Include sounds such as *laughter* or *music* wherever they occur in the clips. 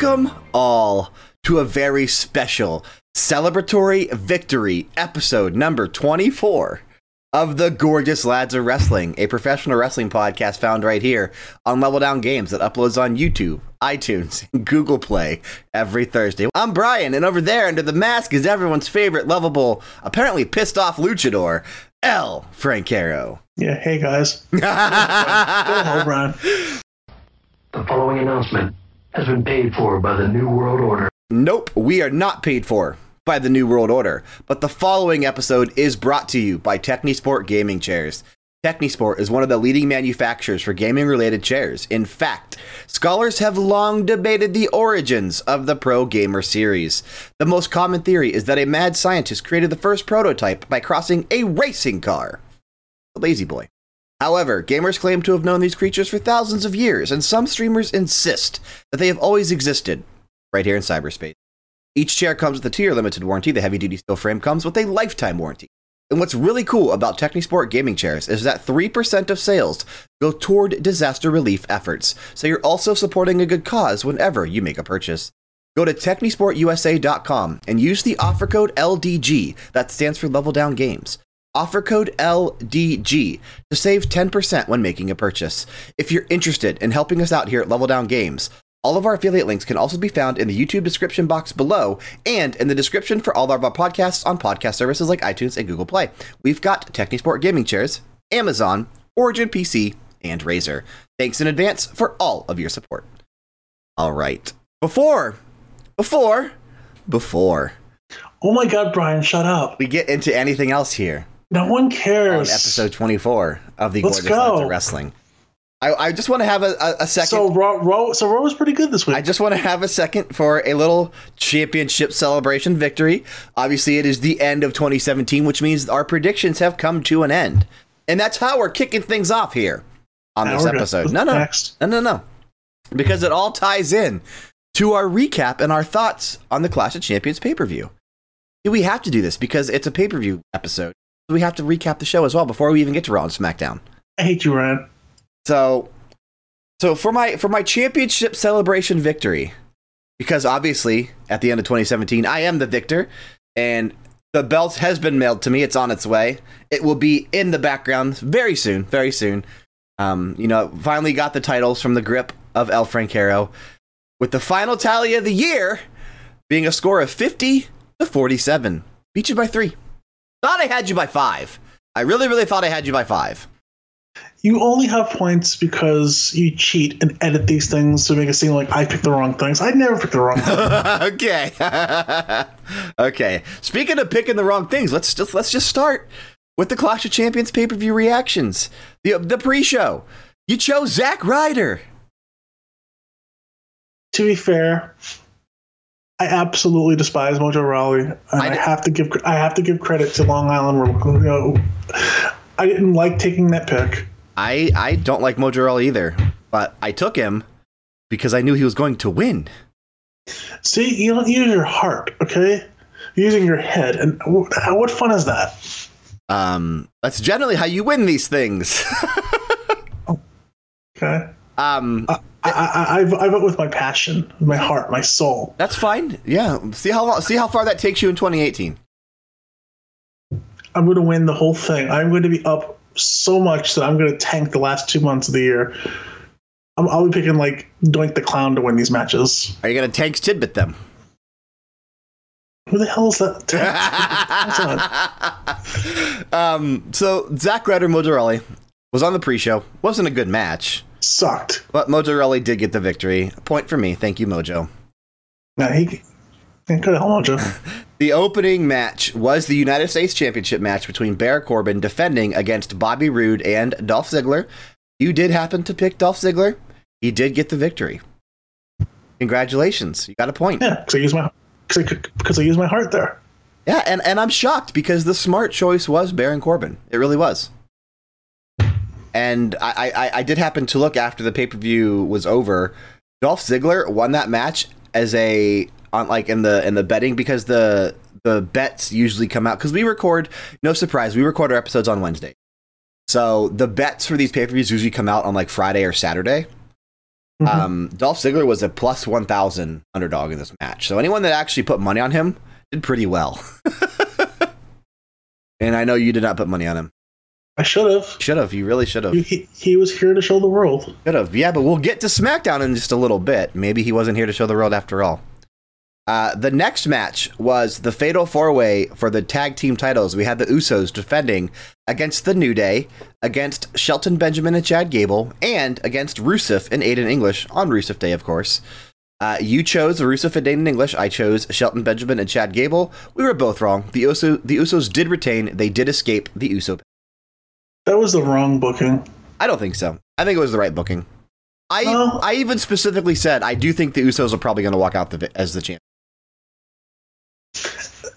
Welcome all to a very special celebratory victory episode number 24 of the Gorgeous Lads of Wrestling, a professional wrestling podcast found right here on Level Down Games that uploads on YouTube, iTunes, *laughs* and Google Play every Thursday. I'm Brian, and over there under the mask is everyone's favorite lovable, apparently pissed off luchador, El Francaro. Yeah, hey guys. *laughs* Go ahead, Brian. The following announcement has been paid for by the New World Order. Nope, we are not paid for by the New World Order, but the following episode is brought to you by Technisport Gaming Chairs. Technisport is one of the leading manufacturers for gaming related chairs. In fact, scholars have long debated the origins of the Pro Gamer series. The most common theory is that a mad scientist created the first prototype by crossing a racing car. La-Z-Boy. However, gamers claim to have known these creatures for thousands of years, and some streamers insist that they have always existed right here in cyberspace. Each chair comes with a year limited warranty. The heavy duty steel frame comes with a lifetime warranty. And what's really cool about Technisport gaming chairs is that 3% of sales go toward disaster relief efforts, so you're also supporting a good cause whenever you make a purchase. Go to TechnisportUSA.com and use the offer code LDG, that stands for Level Down Games. Offer code LDG to save 10% when making a purchase. If you're interested in helping us out here at Level Down Games, all of our affiliate links can also be found in the YouTube description box below and in the description for all of our podcasts on podcast services like iTunes and Google Play. We've got Technisport gaming chairs, Amazon, Origin PC, and Razer. Thanks in advance for all of your support. All right. Before, before, before Oh my god, Brian, shut up. we get into anything else here No one on cares. episode 24 of the Let's Gorgeous go. of Wrestling, I, I just want to have a, a, a second. So Raw, Raw, so Raw was pretty good this week. I just want to have a second for a little championship celebration victory. Obviously, it is the end of 2017, which means our predictions have come to an end. And that's how we're kicking things off here on Now this episode. No, no, Next. no, no, no. Because it all ties in to our recap and our thoughts on the Clash of Champions pay per view. We have to do this because it's a pay per view episode. We have to recap the show as well before we even get to Raw and SmackDown. I hate you, Ryan. So, so for my for my championship celebration victory, because obviously at the end of 2017 I am the victor, and the belt has been mailed to me. It's on its way. It will be in the background very soon. Very soon. Um, you know, finally got the titles from the grip of El Francaro, with the final tally of the year being a score of 50 to 47. Beat you by three. Thought I had you by five. I really, really thought I had you by five. You only have points because you cheat and edit these things to make it seem like I picked the wrong things. I never picked the wrong thing. *laughs* okay. *laughs* okay. Speaking of picking the wrong things, let's just let's just start with the Clash of Champions pay-per-view reactions. The the pre-show. You chose Zack Ryder. to be fair, I absolutely despise Mojo Rawley, and I I, have to give I have to give credit to Long Island. You know, I didn't like taking that pick. I I don't like Mojo Rawley either, but I took him because I knew he was going to win. See, you don't use your heart, okay? You're using your head, and wh- what fun is that? Um, that's generally how you win these things. *laughs* Okay, um, I, I, I, I vote with my passion, my heart, my soul. that's fine. Yeah. See how long, see how far that takes you in 2018. I'm going to win the whole thing. I'm going to be up so much that I'm going to tank the last two months of the year. I'm, I'll be picking like Doink the Clown to win these matches. Are you gonna tanks tidbit them? Who the hell is that? *laughs* Um, so Zack Ryder Mojo Rawley was on the pre-show. wasn't a good match, Sucked. but Mojo Rawley did get the victory. A point for me. Thank you, Mojo. Now he. Good Mojo. *laughs* The opening match was the United States Championship match between Baron Corbin defending against Bobby Roode and Dolph Ziggler. You did happen to pick Dolph Ziggler. He did get the victory. Congratulations. You got a point. Yeah, because I use my because I, because I use my heart there. Yeah, and, and I'm shocked because the smart choice was Baron Corbin. It really was. And I, I, I did happen to look after the pay per view was over. Dolph Ziggler won that match as a on like in the in the betting because the the bets usually come out because we record no surprise we record our episodes on Wednesday. So the bets for these pay per views usually come out on like Friday or Saturday. Mhm. Um, Dolph Ziggler was a plus 1,000 underdog in this match. So anyone that actually put money on him did pretty well. *laughs* and I know you did not put money on him. I should have. Should have. You really should have. He, he, was here to show the world. Should have. Yeah, but we'll get to SmackDown in just a little bit. Maybe he wasn't here to show the world after all. Uh, the next match was the Fatal Four Way for the tag team titles. We had the Usos defending against the New Day, against Shelton Benjamin and Chad Gable, and against Rusev and Aiden English on Rusev Day, of course. Uh, you chose Rusev and Aiden English. I chose Shelton Benjamin and Chad Gable. We were both wrong. The, Uso, the Usos did retain. They did escape the Uso. That was the wrong booking. I don't think so. I think it was the right booking. I I even specifically said I do think the Usos are probably going to walk out the, as the champ.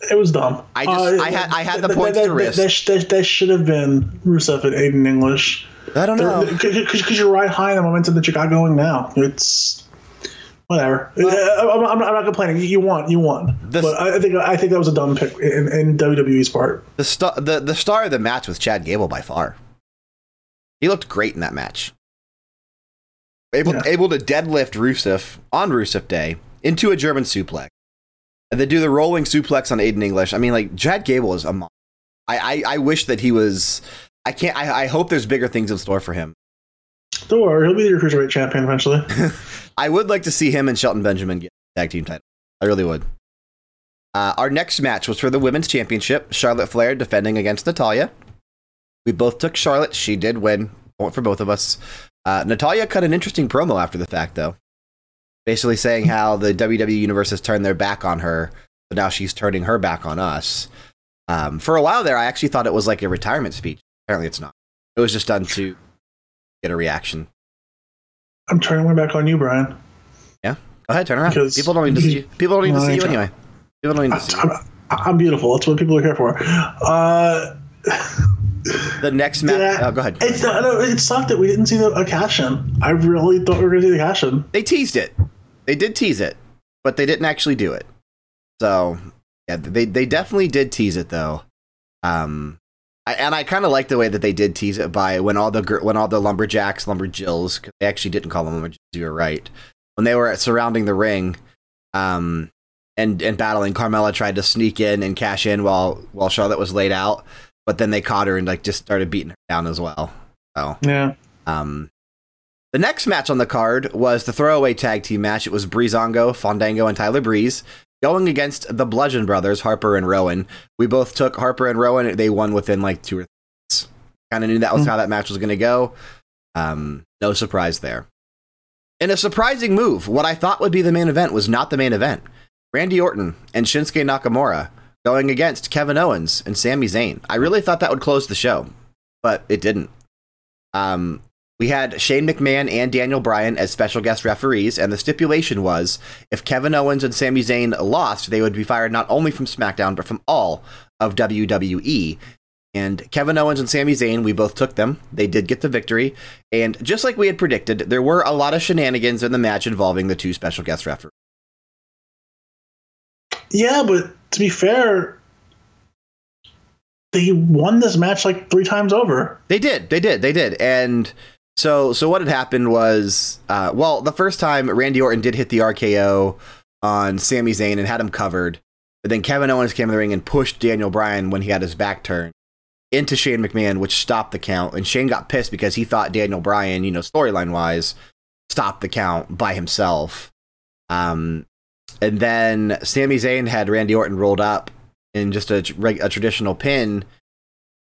It was dumb. I just- uh, I had- I had the points that, to risk. That, that, that, that should have been Rusev and Aiden English. I don't know. Because you're right high in the momentum that you got going now. It's whatever. Uh, I'm, I'm, I'm not complaining. You won. You won. This- but I I think I think that was a dumb pick in, in WWE's part. The star the, the star of the match was Chad Gable by far. He looked great in that match. Able Yeah. able to deadlift Rusev on Rusev Day into a German suplex, and then do the rolling suplex on Aiden English. I mean, like Chad Gable is a. Mon- I, I I wish that he was. I can't. I, I hope there's bigger things in store for him. Don't worry, he'll be the cruiserweight champion eventually. *laughs* I would like to see him and Shelton Benjamin get tag team title. I really would. Uh, our next match was for the women's championship. Charlotte Flair defending against Natalya. We both took Charlotte. She did win. Point for both of us. Uh, Natalya cut an interesting promo after the fact, though. Basically saying how the WWE Universe has turned their back on her, but now she's turning her back on us. Um, for a while there, I actually thought it was like a retirement speech. Apparently, it's not. It was just done to get a reaction. I'm turning my back on you, Brian. Yeah, go ahead, turn around. Because- people don't need to see you. People don't need to see you anyway. People don't need to see you. I'm, I'm beautiful. That's what people are here for. Uh, The next match. Yeah. Oh, go ahead. it's not, no, it sucked that we didn't see the, a cash in. I really thought we were going to see the cash in. They teased it. They did tease it, but they didn't actually do it. So yeah, they they definitely did tease it though. Um, I, and I kind of like the way that they did tease it by when all the when all the lumberjacks, lumberjills, 'cause they actually didn't call them lumberjills. You were right. When they were surrounding the ring, um, and and battling, Carmella tried to sneak in and cash in while while Charlotte was laid out, but then they caught her and like just started beating her down as well. So Yeah. um, the next match on the card was the throwaway tag team match. It was Breezango, Fandango, and Tyler Breeze going against the Bludgeon Brothers, Harper and Rowan. We both took Harper and Rowan. They won within like two or three Kind of knew that was Hmm. how that match was going to go. Um, no surprise there. In a surprising move, what I thought would be the main event was not the main event. Randy Orton and Shinsuke Nakamura going against Kevin Owens and Sami Zayn. I really thought that would close the show, but it didn't. Um, we had Shane McMahon and Daniel Bryan as special guest referees, and the stipulation was if Kevin Owens and Sami Zayn lost, they would be fired not only from SmackDown, but from all of WWE. And Kevin Owens and Sami Zayn, we both took them. They did get the victory. And just like we had predicted, there were a lot of shenanigans in the match involving the two special guest referees. Yeah, but to be fair, they won this match like three times over. They did. They did. They did. And so, so what had happened was, uh, well, the first time Randy Orton did hit the RKO on Sami Zayn and had him covered, but then Kevin Owens came in the ring and pushed Daniel Bryan when he had his back turned into Shane McMahon, which stopped the count. And Shane got pissed because he thought Daniel Bryan, you know, storyline wise, stopped the count by himself. Um, and then Sami Zayn had Randy Orton rolled up in just a, a traditional pin.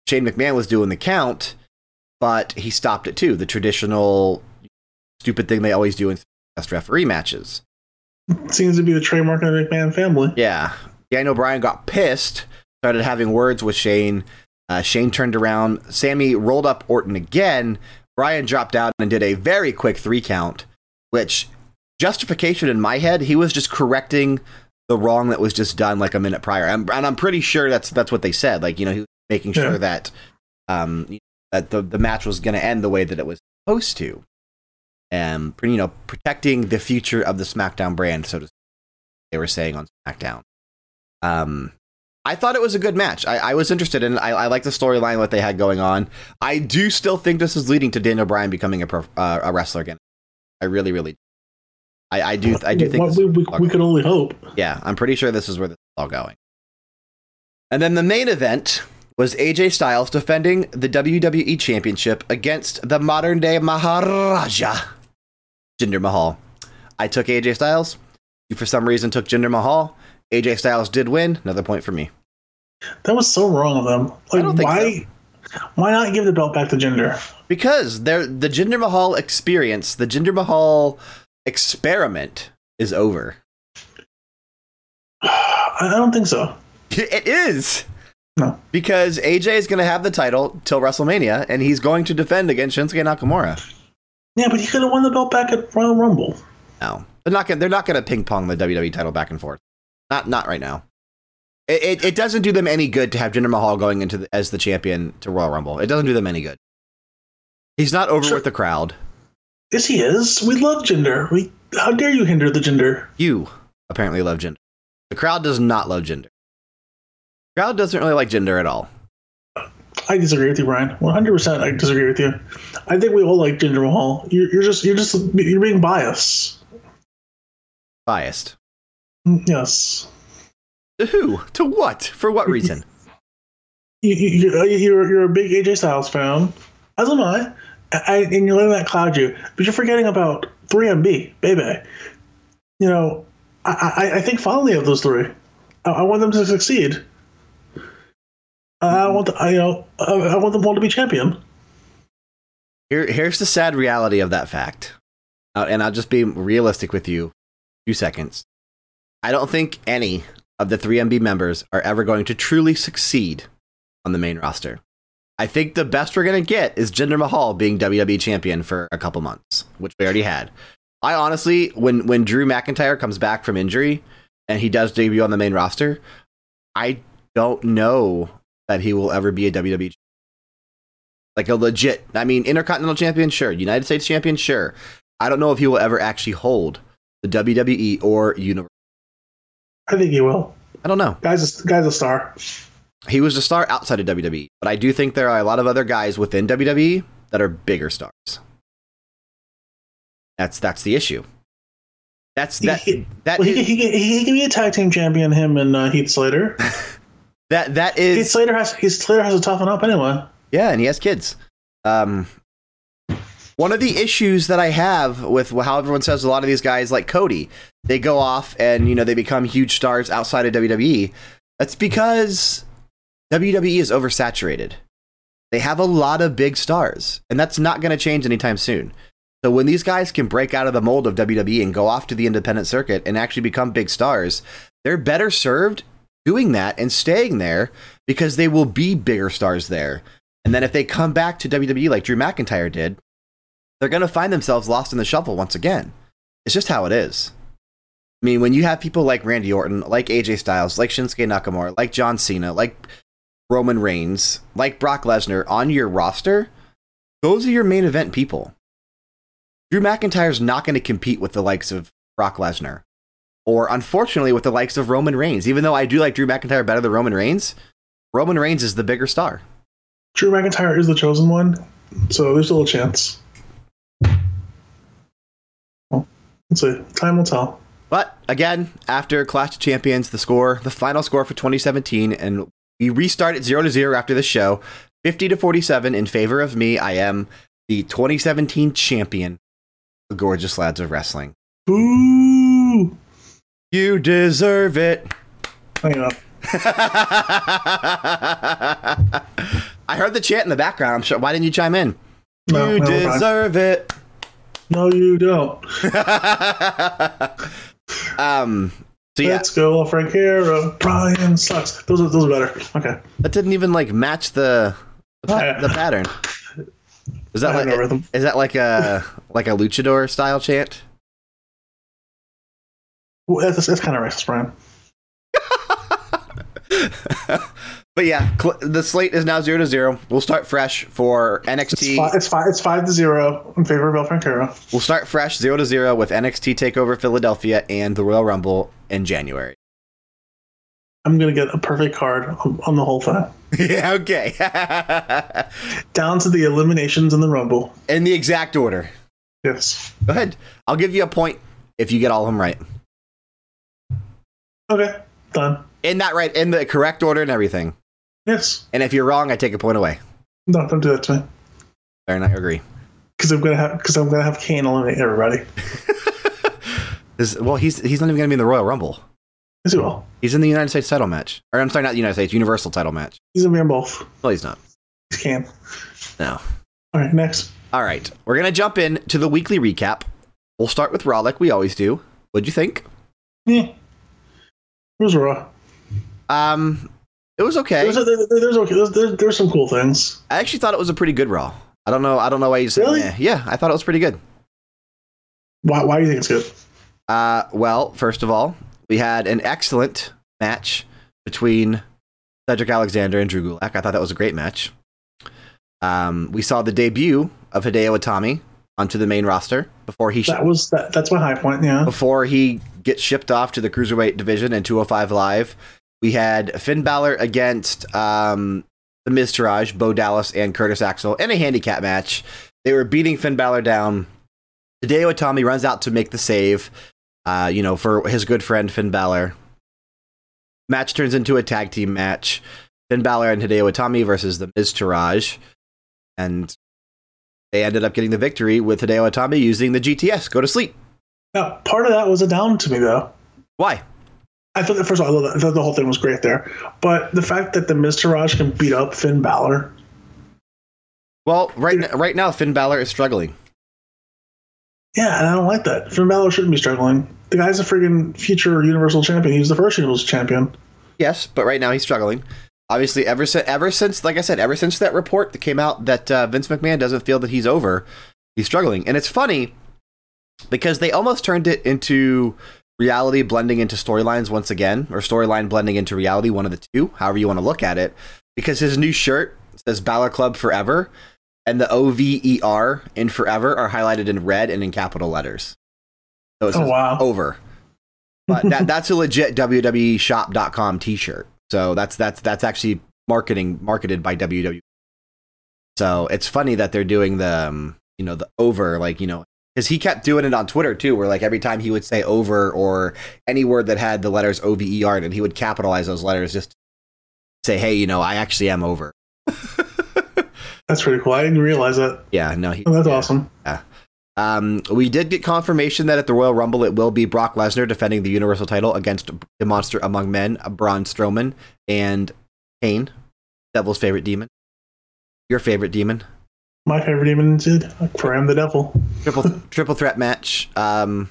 Shane McMahon was doing the count, but he stopped it too. The traditional stupid thing they always do in best referee matches. Seems to be the trademark of the McMahon family. Yeah. Daniel Bryan got pissed, started having words with Shane. Uh, Shane turned around. Sami rolled up Orton again. Bryan dropped out and did a very quick three count, which justification in my head, he was just correcting the wrong that was just done like a minute prior. And, and I'm pretty sure that's that's what they said. Like, you know, he was making sure Yeah. that um that the, the match was going to end the way that it was supposed to. And you know, protecting the future of the SmackDown brand, so to speak, they were saying on SmackDown. Um, I thought it was a good match. I, I was interested in. I, I like the storyline what they had going on. I do still think this is leading to Daniel Bryan becoming a pro, uh, a wrestler again. I really, really. I, I do. I do think. Well, this we, is we, we could only hope. yeah, I'm pretty sure this is where this is all going. And then the main event was AJ Styles defending the WWE Championship against the modern day Maharaja, Jinder Mahal. I took AJ Styles. You, for some reason, took Jinder Mahal. AJ Styles did win. Another point for me. That was so wrong of them. Like, don't think why? Why not give the belt back to Jinder? Because they're, the Jinder Mahal experience, the Jinder Mahal experiment is over. *sighs* I don't think so. *laughs* It is. No. Because AJ is going to have the title till WrestleMania, and he's going to defend against Shinsuke Nakamura. Yeah, but he could have won the belt back at Royal Rumble. No, they're not going. They're not going to ping pong the WWE title back and forth. Not not right now. It, it, it doesn't do them any good to have Jinder Mahal going into the, as the champion to Royal Rumble. It doesn't do them any good. He's not over Sure. with the crowd. Yes, he is. We love Jinder. We how dare you hinder the Jinder? You apparently love Jinder. The crowd does not love Jinder. The doesn't really like Jinder at all. I disagree with you, Brian. One hundred percent. I disagree with you. I think we all like Jinder Mahal. You're, you're just you're just you're being biased. Biased. Mm, Yes. To who? To what? For what *laughs* reason? You, you, you're, you're you're a big AJ Styles fan, as am I, I and you're letting that cloud you. But you're forgetting about 3MB, baby. You know, I, I, I think fondly of those three. I, I want them to succeed. I want the, I, you know I, want them all to be champion. Here, here's the sad reality of that fact. Uh, and I'll just be realistic with you. Few seconds. I don't think any of the 3MB members are ever going to truly succeed on the main roster. I think the best we're going to get is Jinder Mahal being WWE champion for a couple months, which we already had. I honestly, when when Drew McIntyre comes back from injury and he does debut on the main roster, I don't know that he will ever be a WWE like a legit. I mean, Intercontinental Champion, sure. United States Champion, sure. I don't know if he will ever actually hold the WWE or Universal. I think he will. I don't know. Guys, guy's a star. He was a star outside of WWE, but I do think there are a lot of other guys within WWE that are bigger stars. That's that's the issue. That's that He- that Well, he, is, he, he, he can be a tag team champion. Him and uh, Heath Slater. *laughs* that that Heath is Slater has Heath Slater has to toughen up anyway. Yeah, and he has kids. Um, one of the issues that I have with how everyone says a lot of these guys, like Cody, they go off and you know they become huge stars outside of WWE. That's because WWE is oversaturated. They have a lot of big stars, and that's not going to change anytime soon. So when these guys can break out of the mold of WWE and go off to the independent circuit and actually become big stars, they're better served doing that and staying there because they will be bigger stars there. And then if they come back to WWE like Drew McIntyre did, they're going to find themselves lost in the shuffle once again. It's just how it is. I mean, when you have people like Randy Orton, like AJ Styles, like Shinsuke Nakamura, like John Cena, like Roman Reigns, like Brock Lesnar on your roster, those are your main event people. Drew McIntyre's not going to compete with the likes of Brock Lesnar, or unfortunately with the likes of Roman Reigns. Even though I do like Drew McIntyre better than Roman Reigns, Roman Reigns is the bigger star. Drew McIntyre is the chosen one, so there's a little chance. Well, let's see. Time will tell. But again, after Clash of Champions, the score, the final score for 2017, and we restart at 0 to 0 after this show, 50 to 47 in favor of me. I am the 2017 champion, the gorgeous lads of wrestling. Boo! You deserve it. Hang *laughs* on. I heard the chant in the background. I'm sure. Why didn't you chime in? No, you no, deserve it. No, you don't. *laughs* um. So yeah, Let's go, Frank Hero. Brian sucks. Those are those are better. Okay. that didn't even like match the the, pa- the pattern. Is that I like is that like a like a luchador style chant? Well, that's, that's kind of racist, Brian. *laughs* but yeah, cl- the slate is now zero to zero. We'll start fresh for It's NXT. five, it's five. It's five to zero in favor of El Francaro. We'll start fresh zero to zero with NXT Takeover Philadelphia and the Royal Rumble in January. I'm gonna get a perfect card on, on the whole thing, *laughs* yeah, okay. *laughs* down to the eliminations in the Rumble. in the exact order. Yes. Go ahead. I'll give you a point if you get all of them right. Okay. Done. In that right, in the correct order and everything. Yes. And if you're wrong, I take a point away. No, don't do that to me. Fair enough. I agree. Because I'm gonna have because I'm gonna have Kane eliminate everybody. *laughs* This, well, he's he's not even going to be in the Royal Rumble. Yes, he will. He's in the United States title match. Or I'm sorry, not the United States, Universal title match. He's gonna be on both. Well, he's not. He's Kane. No. All right. Next. All right. We're going to jump in to the weekly recap. We'll start with Raw like we always do. What'd you think? Yeah. Where's Raw? Um, it was okay. There's, there, there's okay. There's, there's, there's some cool things. I actually thought it was a pretty good Raw. I don't know. I don't know why you said Really? yeah. Yeah, I thought it was pretty good. Why? Why do you think it's good? Uh, well, first of all, we had an excellent match between Cedric Alexander and Drew Gulak. I thought that was a great match. Um, we saw the debut of Hideo Itami onto the main roster before he sh- That was that. That's my high point. Yeah. before he gets shipped off to the cruiserweight division in 205 Live. We had Finn Balor against um, the Miztourage, Bo Dallas, and Curtis Axel in a handicap match. They were beating Finn Balor down. Hideo Itami runs out to make the save, uh, you know, for his good friend Finn Balor. Match turns into a tag team match. Finn Balor and Hideo Itami versus the Miztourage. And they ended up getting the victory with Hideo Itami using the GTS. Go to sleep. Now, part of that was a down to me though. Why? I thought first of all, I, thought- the whole thing was great there, but the fact that the Miztourage can beat up Finn Balor, Well, right n- right now Finn Balor is struggling. yeah, and I don't like that. Finn Balor shouldn't be struggling. The guy's a freaking future Universal Champion. He's the first Universal Champion. Yes, but right now he's struggling. Obviously, ever since ever since like I said, ever since that report that came out that uh, Vince McMahon doesn't feel that he's over, he's struggling. And it's funny because they almost turned it into reality blending into storylines once again, or storyline blending into reality, one of the two, however you want to look at it. Because his new shirt says Balor Club Forever, and the O V E R in Forever are highlighted in red and in capital letters. So it Oh wow! over. But that that's a legit WWE shop.com t-shirt. So that's that's that's actually marketing marketed by WWE. So it's funny that they're doing the um, you know the over like you know cuz he kept doing it on Twitter too where like every time he would say over or any word that had the letters O V E R and he would capitalize those letters just to say hey you know I actually am over. *laughs* That's pretty cool. I didn't realize that. Yeah, no he Oh, that's yeah. awesome. Um, we did get confirmation that at the Royal Rumble it will be Brock Lesnar defending the Universal title against the Monster Among Men, Braun Strowman, and Kane, Devil's favorite demon. Your favorite demon. My favorite demon did for him, the devil. Triple *laughs* triple threat match. Um,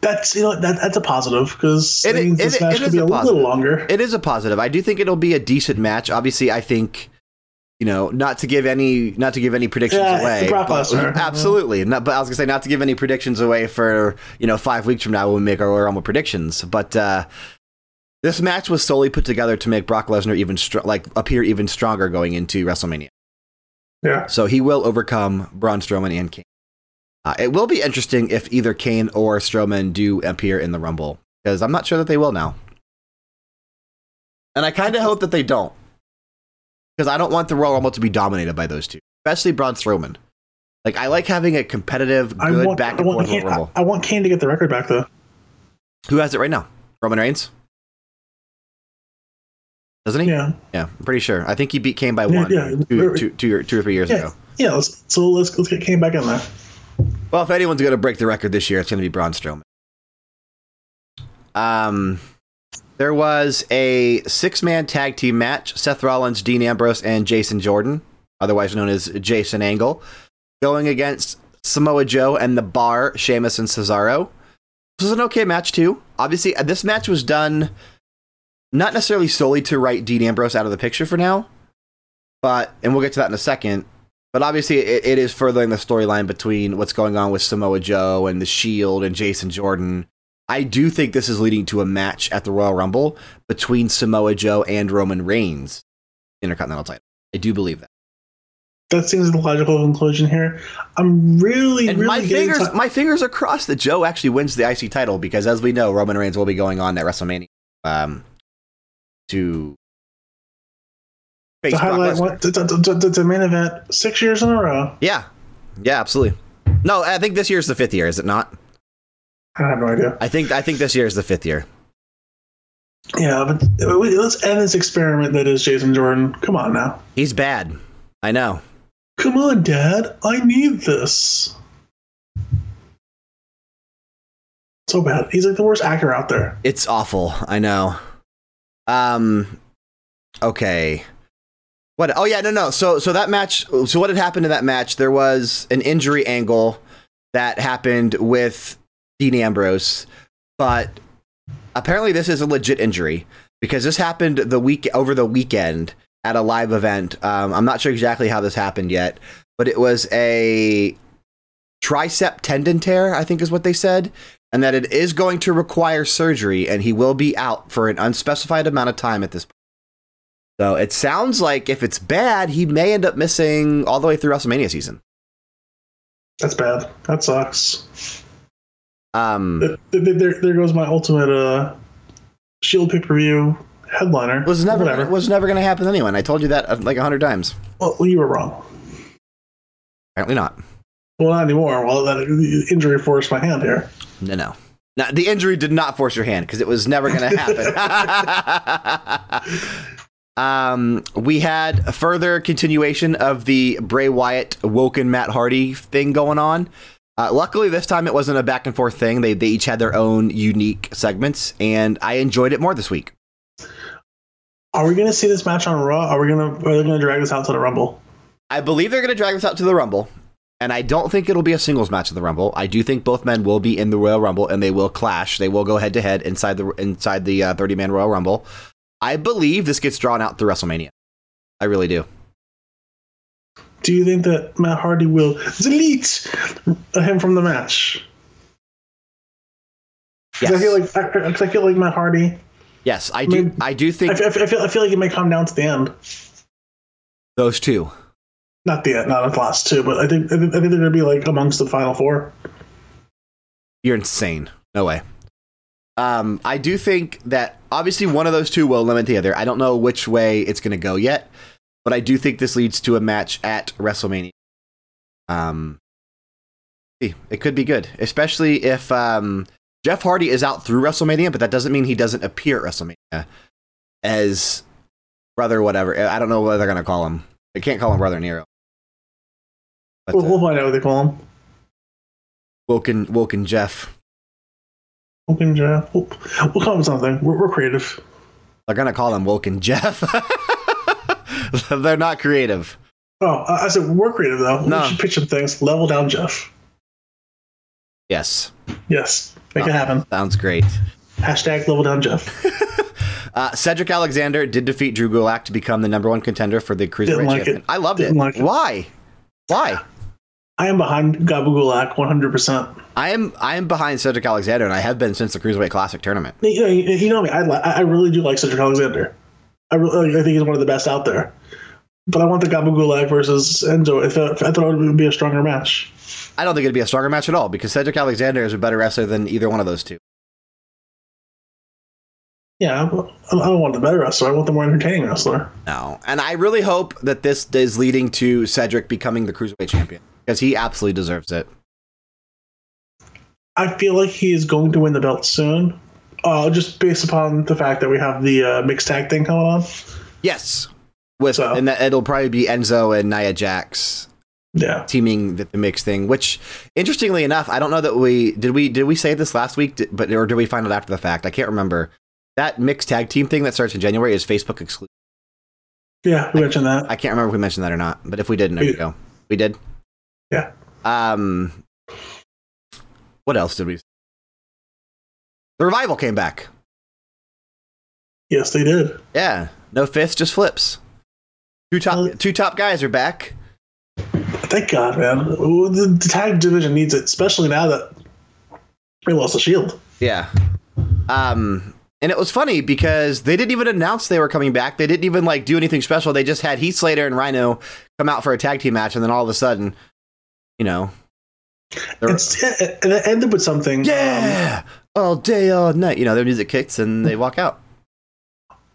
That's you know that that's a positive because It- it, this it- match it could is be a a little longer. it is a positive. I do think it'll be a decent match. Obviously, I think. You know, not to give any, not to give any predictions Yeah, away. But- Lesnar. absolutely. Not, but I was gonna say not to give any predictions away for you know five weeks from now when we make our Royal Rumble predictions. But uh, this match was solely put together to make Brock Lesnar even str- like appear even stronger going into WrestleMania. Yeah, So he will overcome Braun Strowman and Kane. Uh, it will be interesting if either Kane or Strowman do appear in the Rumble because I'm not sure that they will now. And I kind of hope that they don't because I don't want the Royal Rumble to be dominated by those two, especially Braun Strowman. Like I like having a competitive, good want back and forth Royal Rumble. I, I want Kane to get the record back though. Who has it right now? Roman Reigns. Doesn't he? Yeah, Yeah, I'm pretty sure. I think he beat Kane by Yeah, one yeah. two, two, two, two or three years Yeah. ago. yeah. Let's so let's let's get Kane back in there. Well, if anyone's going to break the record this year, it's going to be Braun Strowman. Um, there was a six-man tag team match: Seth Rollins, Dean Ambrose, and Jason Jordan, otherwise known as Jason Angle, going against Samoa Joe and the Bar, Sheamus and Cesaro. This was an okay match too. Obviously, uh, this match was done not necessarily solely to write Dean Ambrose out of the picture for now, but and we'll get to that in a second. But obviously, it, it is furthering the storyline between what's going on with Samoa Joe and the Shield and Jason Jordan. I do think this is leading to a match at the Royal Rumble between Samoa Joe and Roman Reigns, Intercontinental title. I do believe that. That seems the logical conclusion here. I'm really And really my fingers, ti- my fingers are crossed that Joe actually wins the IC title because, as we know, Roman Reigns will be going on at WrestleMania um, to face to highlight to, to main event six years in a row. Yeah, yeah, absolutely. No, I think this year's the fifth year, is it not? I have no idea. I think I think this year is the fifth year. Yeah, but let's end this experiment that is Jason Jordan. Come on now. He's bad. I know. Come on, Dad. I need this. So bad. He's like the worst actor out there. It's awful. I know. Um. Okay. What? Oh yeah, no, no. So, so that match. So what had happened in that match? There was an injury angle that happened with Dean Ambrose, but apparently this is a legit injury because this happened the week over the weekend at a live event. Um, I'm not sure exactly how this happened yet, but it was a tricep tendon tear. I think is what they said, and that it is going to require surgery, and he will be out for an unspecified amount of time at this point. So it sounds like if it's bad, he may end up missing all the way through WrestleMania season. That's bad. That sucks. Um, There, there, there goes my ultimate uh, Shield pay per view headliner. was never Whatever. was never going to happen anyway. And I told you that uh, like a hundred times. Well, you were wrong. Apparently not. Well, not anymore. Well, that injury forced my hand here. No, no. Now, the injury did not force your hand because it was never going to happen. *laughs* *laughs* um, we had a further continuation of the Bray Wyatt Woken Matt Hardy thing going on. Uh, luckily, this time it wasn't a back and forth thing. They, they each had their own unique segments, and I enjoyed it more this week. Are we going to see this match on Raw? Are we going to? Are they going to drag this out to the Rumble? I believe they're going to drag this out to the Rumble, and I don't think it'll be a singles match at the Rumble. I do think both men will be in the Royal Rumble, and they will clash. They will go head to head inside the inside the uh, thirty man Royal Rumble. I believe this gets drawn out through WrestleMania. I really do. Do you think that Matt Hardy will delete him from the match? Yes, I feel like I, I feel like Matt Hardy. yes, I do. I do think I I feel I feel like it may come down to the end. those two. Not the not the last two, but I think I think, they're going to be like amongst the final four. You're insane. No way. Um, I do think that obviously one of those two will limit the other. I don't know which way it's going to go yet, but I do think this leads to a match at WrestleMania. Um, it could be good, especially if um, Jeff Hardy is out through WrestleMania, but that doesn't mean he doesn't appear at WrestleMania as brother whatever. I don't know what they're going to call him. They can't call him brother Nero. But, We'll, we'll uh, find out what they call him. Woken, Woken Jeff. Open Jeff. We'll, we'll call him something. We're, we're creative. They're gonna call him Woken Jeff. *laughs* *laughs* They're not creative. Oh, I said we're creative though. No. We should pitch some things. Level down, Jeff. Yes, Yes, make Oh. it happen. sounds great. Hashtag level down, Jeff. *laughs* Uh, Cedric Alexander did defeat Drew Gulak to become the number one contender for the cruiserweight like champion. it. I loved Didn't it. like it. Why? Why? I am behind Gabugulak 100%. I am I am behind Cedric Alexander, and I have been since the Cruiserweight Classic tournament. You know, you, you know me. I, I really do like Cedric Alexander. I, really, I think he's one of the best out there. But I want the Gabugulak versus Enzo. I- I thought it would be a stronger match. I don't think it'd be a stronger match at all because Cedric Alexander is a better wrestler than either one of those two. Yeah, I I don't want the better wrestler. I want the more entertaining wrestler. No, and I really hope that this is leading to Cedric becoming the Cruiserweight champion because he absolutely deserves it. I feel like he is going to win the belt soon. Uh, just based upon the fact that we have the uh, mixed tag thing going on. Yes, with So- and that it'll probably be Enzo and Nia Jax Yeah. teaming the, the mix thing. Which, interestingly enough, I don't know that we did we did we say this last week, but or did we find it after the fact? I can't remember. That mixed tag team thing that starts in January is Facebook exclusive. Yeah, we mentioned that. I can't remember if we mentioned that or not, but if we didn't, there we We- go. We did. Yeah. Um. What else did we? The revival came back. Yes, they did. Yeah, no fifths, just flips. Two top Well- two top guys are back. Thank God, man. The, the tag division needs it, especially now that we lost the Shield. Yeah. Um, and it was funny because they didn't even announce they were coming back. They didn't even like do anything special. They just had Heath Slater and Rhyno come out for a tag team match, and then all of a sudden, you know, they're- It's, yeah, and it ended with something. um, yeah, all day, all night. You know, their music kicks and they walk out.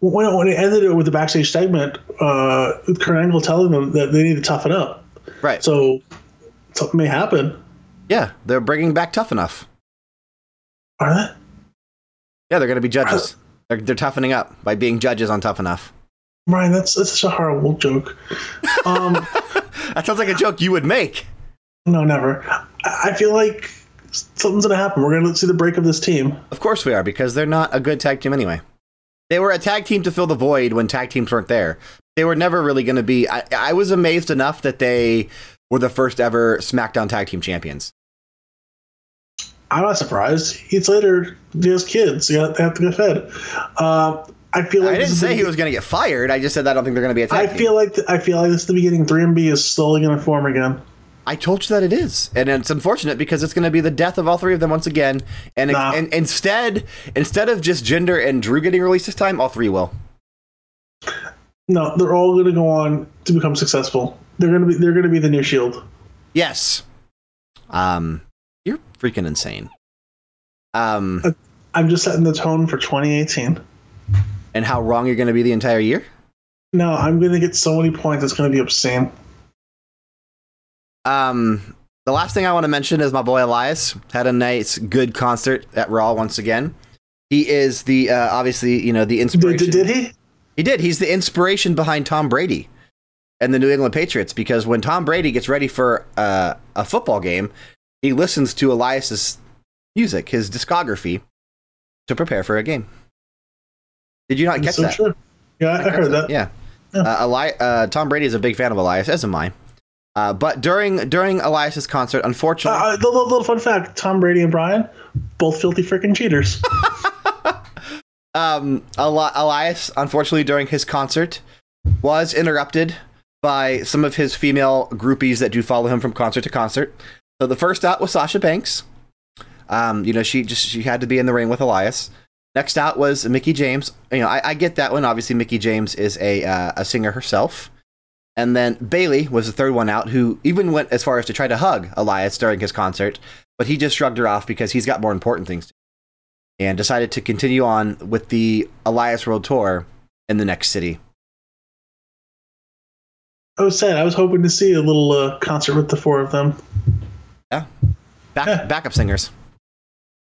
When, it, when it ended it with the backstage segment, uh, with Kurt Angle telling them that they need to toughen up. Right. So something may happen. Yeah, they're bringing back Tough Enough. Are they? Yeah, they're going to be judges. They're, they're toughening up by being judges on Tough Enough. Brian, that's that's such a horrible joke. Um, *laughs* That sounds like a joke you would make. no, never. I, feel like something's gonna happen. We're gonna see the break of this team. Of course we are, because they're not a good tag team anyway. They were a tag team to fill the void when tag teams weren't there. They were never really going to be. I, I was amazed enough that they were the first ever SmackDown tag team champions. I'm not surprised. Heath Slater, he has kids. You got, they have to get fed. Uh, I feel like I didn't say the- he was going to get fired. I just said I don't think they're going to be a tag I team. feel like I feel like this is the beginning. 3MB is slowly going to form again. I told you that it is, and it's unfortunate because it's going to be the death of all three of them once again. And, Nah. and instead, instead of just Jinder and Drew getting released this time, all three will. No, they're all going to go on to become successful. They're going to be they're going to be the new Shield. Yes. Um, you're freaking insane. Um, I'm just setting the tone for 2018. and how wrong you're going to be the entire year. No, I'm going to get so many points. It's going to be obscene. Um, the last thing I want to mention is my boy Elias had a nice, good concert at Raw once again. He is the uh, obviously you know the inspiration. did, did he? He did. He's the inspiration behind Tom Brady and the New England Patriots because when Tom Brady gets ready for uh, a football game, he listens to Elias's music, his discography, to prepare for a game. Did you not catch so that? Yeah, I, heard that. Yeah. Yeah. Uh, Eli- uh, Tom Brady is a big fan of Elias, as am I. Uh, but during during Elias's concert, unfortunately, Uh, little, little fun fact: Tom Brady and Brian, both filthy freaking cheaters. *laughs* *laughs* um, Eli- Elias, unfortunately, during his concert, was interrupted by some of his female groupies that do follow him from concert to concert. So the first out was Sasha Banks. Um, you know, she just she had to be in the ring with Elias. Next out was Mickie James. You know, I, I get that one. Obviously, Mickie James is a uh, a singer herself. And then Bayley was the third one out, who even went as far as to try to hug Elias during his concert, but he just shrugged her off because he's got more important things to do, and decided to continue on with the Elias World Tour in the next city. I was sad. I was hoping to see a little uh, concert with the four of them. Back, Yeah. Backup singers.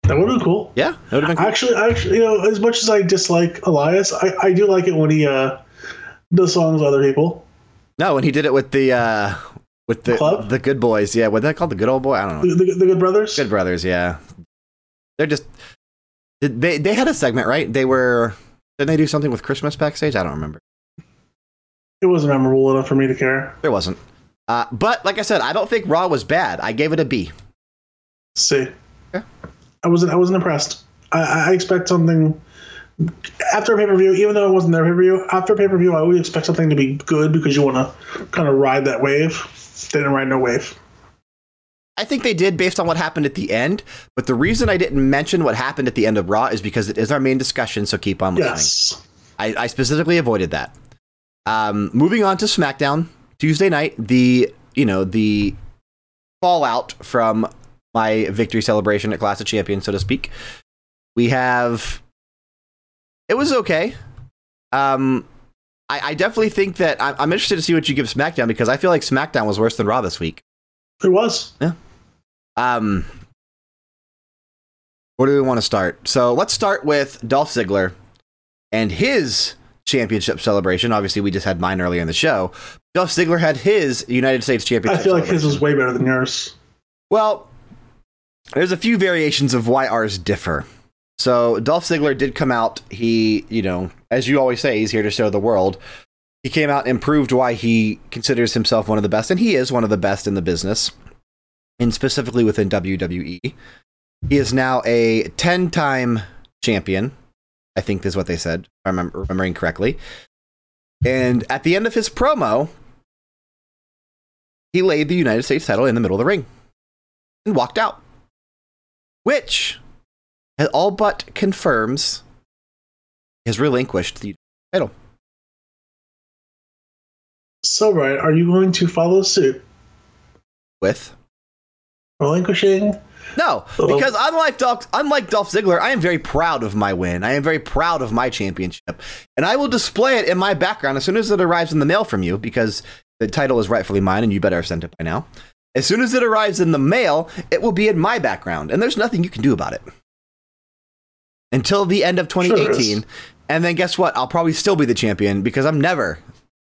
That would have been cool. Yeah, that would have been cool. Actually, actually, you know, as much as I dislike Elias, I, I do like it when he uh, does songs with other people. No, and he did it with the uh, with the Club? the good boys. Yeah, what they called the good old boy. I don't know. The, the, the Good Brothers. Good brothers. Yeah, they're just they they had a segment right. They were didn't they do something with Christmas backstage? I don't remember. It wasn't memorable enough for me to care. There wasn't. Uh, but like I said, I don't think Raw was bad. I gave it a B. see, Yeah. I wasn't. I wasn't impressed. I, I I expect something after a pay per view, even though it wasn't their pay per view. After pay per view, I always expect something to be good because you want to kind of ride that wave. They didn't ride no wave. I think they did based on what happened at the end. But the reason I didn't mention what happened at the end of Raw is because it is our main discussion. So keep on listening. Yes. I, I specifically avoided that. Um, moving on to SmackDown Tuesday night, the you know the fallout from my victory celebration at Clash of Champions, so to speak. We have it was okay. Um, I, I definitely think that I, I'm interested to see what you give SmackDown because I feel like SmackDown was worse than Raw this week. It was. Yeah. Um, where do we want to start? So let's start with Dolph Ziggler and his championship celebration. Obviously, we just had mine earlier in the show. Dolph Ziggler had his United States championship. I feel like his was way better than yours. Well, there's a few variations of why ours differ. So Dolph Ziggler did come out. He, you know, as you always say, he's here to show the world. He came out and proved why he considers himself one of the best, and he is one of the best in the business, and specifically within WWE. He is now a 10 time champion. I think is what they said, if I'm remembering correctly. And at the end of his promo, he laid the United States title in the middle of the ring and walked out. Which all but confirms he has relinquished the title. So, right, are you going to follow suit? With Relinquishing? no, Uh-oh. because unlike Dolph, unlike Dolph Ziggler, I am very proud of my win. I am very proud of my championship, and I will display it in my background as soon as it arrives in the mail from you, because the title is rightfully mine, and you better have sent it by now. As soon as it arrives in the mail, it will be in my background, and there's nothing you can do about it until the end of 2018. is. and then guess what? I'll probably still be the champion because I'm never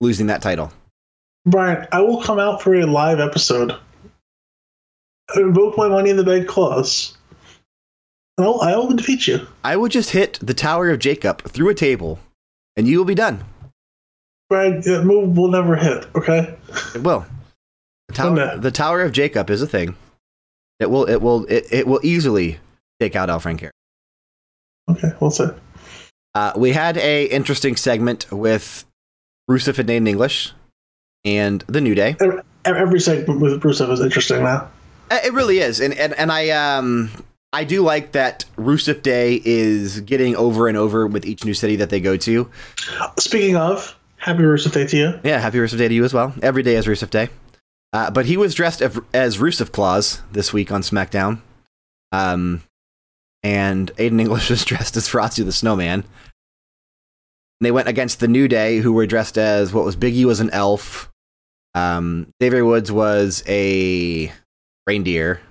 losing that title. Brian, I will come out for a live episode. Invoke my money in the bank clause. And I'll, I will defeat you. I will just hit the Tower of Jacob through a table, and you will be done. Brian, that move will never hit, okay? It will. The Tower, the Tower of Jacob is a thing. It will. It will. It, it will easily take out El Franco. Okay, we'll see. Uh, we had a interesting segment with Rusev and Aiden English and the New Day. Every, every segment with Rusev is interesting now. Uh, It really is, and and and I um I do like that Rusev Day is getting over and over with each new city that they go to. Speaking of, happy Rusev Day to you. Yeah, happy Rusev Day to you as well. Every day is Rusev Day. Uh, but he was dressed as, as Rusev Claus this week on SmackDown. Um, and Aiden English *laughs* was dressed as Frosty the Snowman. And they went against the New Day, who were dressed as what was Biggie was an elf. Um, Xavier Woods was a reindeer.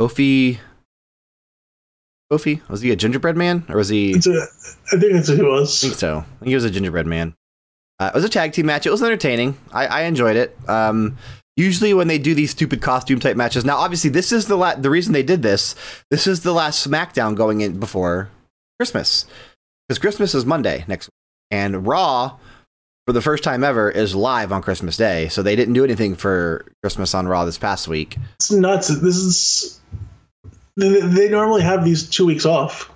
Kofi. Kofi was he a gingerbread man or was he? It's a, I think it's who I was. think so. I think he was a gingerbread man. Uh, it was a tag team match. It was entertaining. I, I enjoyed it. Um, usually when they do these stupid costume type matches, now obviously this is the la- the reason they did this. This is the last SmackDown going in before Christmas because Christmas is Monday next week, and Raw for the first time ever is live on Christmas Day. So they didn't do anything for Christmas on Raw this past week. It's nuts. This is. They, normally have these two weeks off.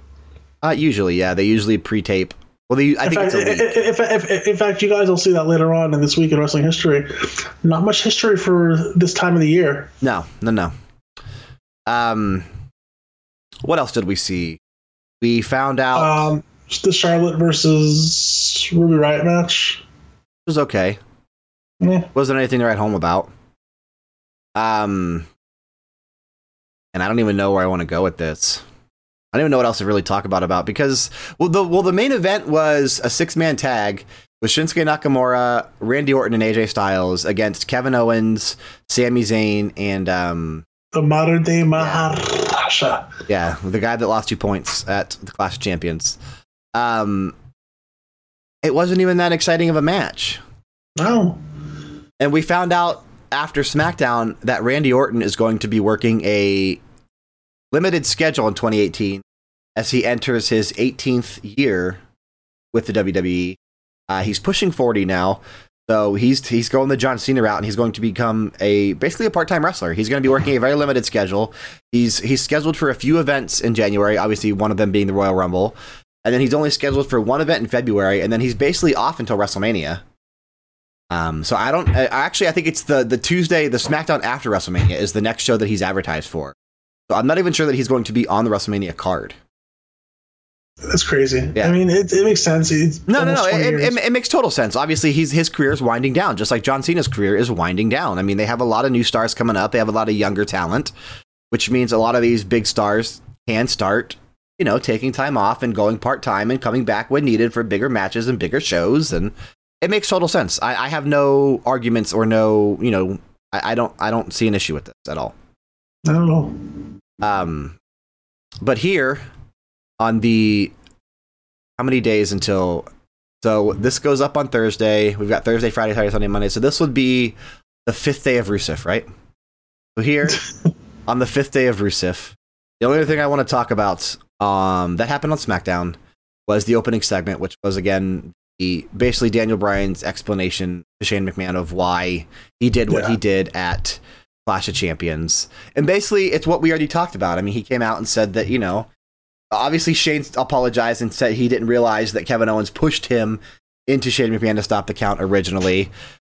Uh, usually, yeah, they usually pre-tape. Well, they, I In think fact, it's a week. if, if, if, in fact, you guys will see that later on in this week in wrestling history. Not much history for this time of the year. No, no, no. Um, what else did we see? We found out Um, the Charlotte versus Ruby Riot match. it was okay. Eh, Wasn't anything to write home about. Um, and I don't even know where I want to go with this. I don't even know what else to really talk about about because well the well the main event was a six man tag with Shinsuke Nakamura, Randy Orton, and AJ Styles against Kevin Owens, Sami Zayn, and um the modern day Maharaja. Yeah, the guy that lost two points at the Clash of Champions. Um, it wasn't even that exciting of a match. Wow. And we found out after SmackDown that Randy Orton is going to be working a limited schedule in 2018 as he enters his 18th year with the WWE. Uh, he's pushing 40 now, so he's he's going the John Cena route, and he's going to become a basically a part-time wrestler. He's going to be working a very limited schedule. He's he's scheduled for a few events in January, obviously one of them being the Royal Rumble, and then he's only scheduled for one event in February, and then he's basically off until WrestleMania. Um, so I don't I, actually. I think it's the the Tuesday, the SmackDown after WrestleMania is the next show that he's advertised for. So I'm not even sure that he's going to be on the WrestleMania card. That's crazy. Yeah. I mean, it, it makes sense. It's No, no, no. It, it, it makes total sense. Obviously, he's his career is winding down, just like John Cena's career is winding down. I mean, they have a lot of new stars coming up. They have a lot of younger talent, which means a lot of these big stars can start, you know, taking time off and going part time and coming back when needed for bigger matches and bigger shows. And it makes total sense. I, I have no arguments or no, you know, I, I don't, I don't see an issue with this at all. I don't know. Um, but here on the how many days until so this goes up on Thursday. We've got Thursday, Friday, Saturday, Sunday, Monday. So this would be the fifth day of Rusev, right? So here *laughs* on the fifth day of Rusev, the only other thing I want to talk about um, that happened on SmackDown was the opening segment, which was again the basically Daniel Bryan's explanation to Shane McMahon of why he did what Yeah. he did at Clash of Champions. And basically, it's what we already talked about. I mean, he came out and said that, you know, obviously Shane apologized and said he didn't realize that Kevin Owens pushed him into Shane McMahon to stop the count originally.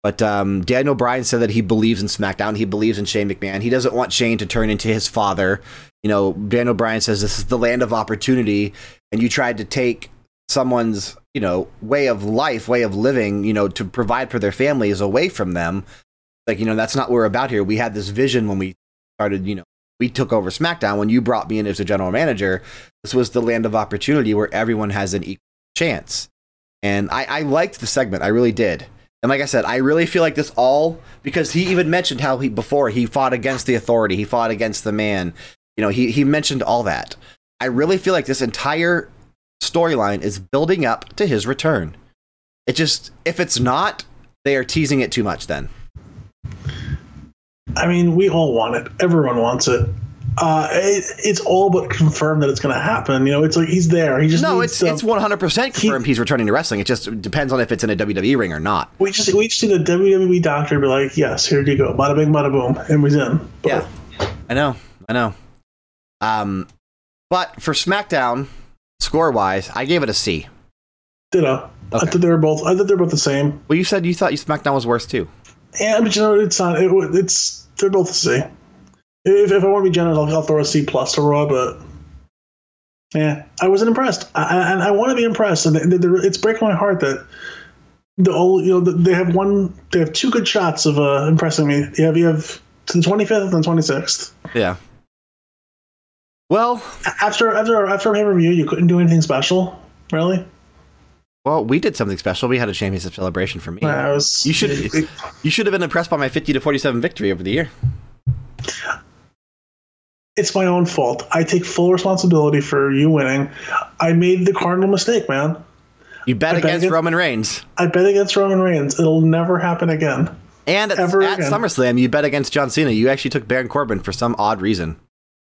But um, Daniel Bryan said that he believes in SmackDown. He believes in Shane McMahon. He doesn't want Shane to turn into his father. You know, Daniel Bryan says this is the land of opportunity, and you tried to take someone's, you know, way of life, way of living, you know, to provide for their families away from them. Like, you know, that's not what we're about here. We had this vision when we started, you know, we took over SmackDown. When you brought me in as a general manager, this was the land of opportunity where everyone has an equal chance. And I, I liked the segment. I really did. And like I said, I really feel like this all because he even mentioned how he before he fought against the authority, he fought against the man. You know, he he mentioned all that. I really feel like this entire storyline is building up to his return. It just if it's not, they are teasing it too much then. I mean, we all want it. Everyone wants it. Uh, it, it's all but confirmed that it's going to happen. You know, it's like he's there. He just No, needs it's to- it's 100% confirmed he's returning to wrestling. It just depends on if it's in a WWE ring or not. we just we just need a WWE doctor to be like, yes, here you go, bada bing, bada boom, and we're in. But Yeah. I know. I know. Um but for SmackDown, score-wise, I gave it a C. ditto. I thought they were both. I thought they were both the same. Well, you said you thought you SmackDown was worse too. Yeah, but you know, it's not. It, it's they're both the same. If, if I want to be generous, I'll, I'll throw a C plus to Raw, but yeah, I wasn't impressed, I, and I want to be impressed. And they, it's breaking my heart that the old, you know, they have one, they have two good shots of uh, impressing me. You have you have to the twenty fifth and twenty sixth. Yeah. Well, After after after pay per view, you couldn't do anything special, really. Well, we did something special. We had a championship celebration for me. Was, You should you should have been impressed by my 50 to 47 victory over the year. it's my own fault. I take full responsibility for you winning. I made the cardinal mistake, man. You bet bet against against- Roman Reigns. I bet against Roman Reigns. It'll never happen again. And at, Ever at again. SummerSlam, you bet against John Cena. You actually took Baron Corbin for some odd reason.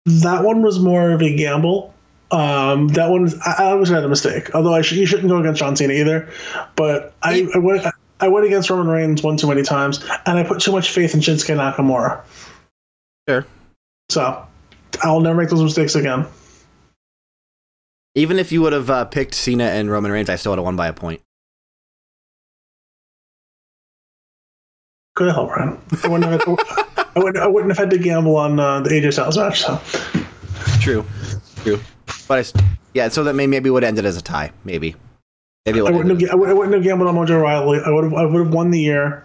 That one was more of a gamble. Um, that one, I, I was had a mistake. Although I sh- you shouldn't go against John Cena either. But I, I went, I went against Roman Reigns one too many times, and I put too much faith in Shinsuke Nakamura. Sure. So I'll never make those mistakes again. Even if you would have uh, picked Cena and Roman Reigns, I still would have won by a point. Good hell, Brian. I wouldn't have, *laughs* I wouldn't, I wouldn't have had to gamble on uh, the AJ Styles match. So True, true. But I, yeah, so that may, maybe would ended as a tie. Maybe, maybe I would wouldn't have. I would- I wouldn't have gambled on Mojo Rawley. I would have, I would have won the year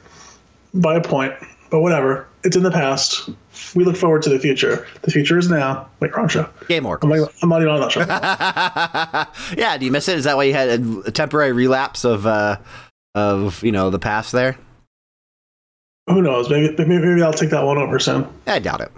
by a point. But whatever. It's in the past. We look forward to the future. The future is now. Wait, wrong show. Game more. I'm not, I'm not even on that show. *laughs* yeah, do you miss it? Is that why you had a, a temporary relapse of uh of you know the past there? Who knows? Maybe, maybe maybe I'll take that one over soon. I doubt it.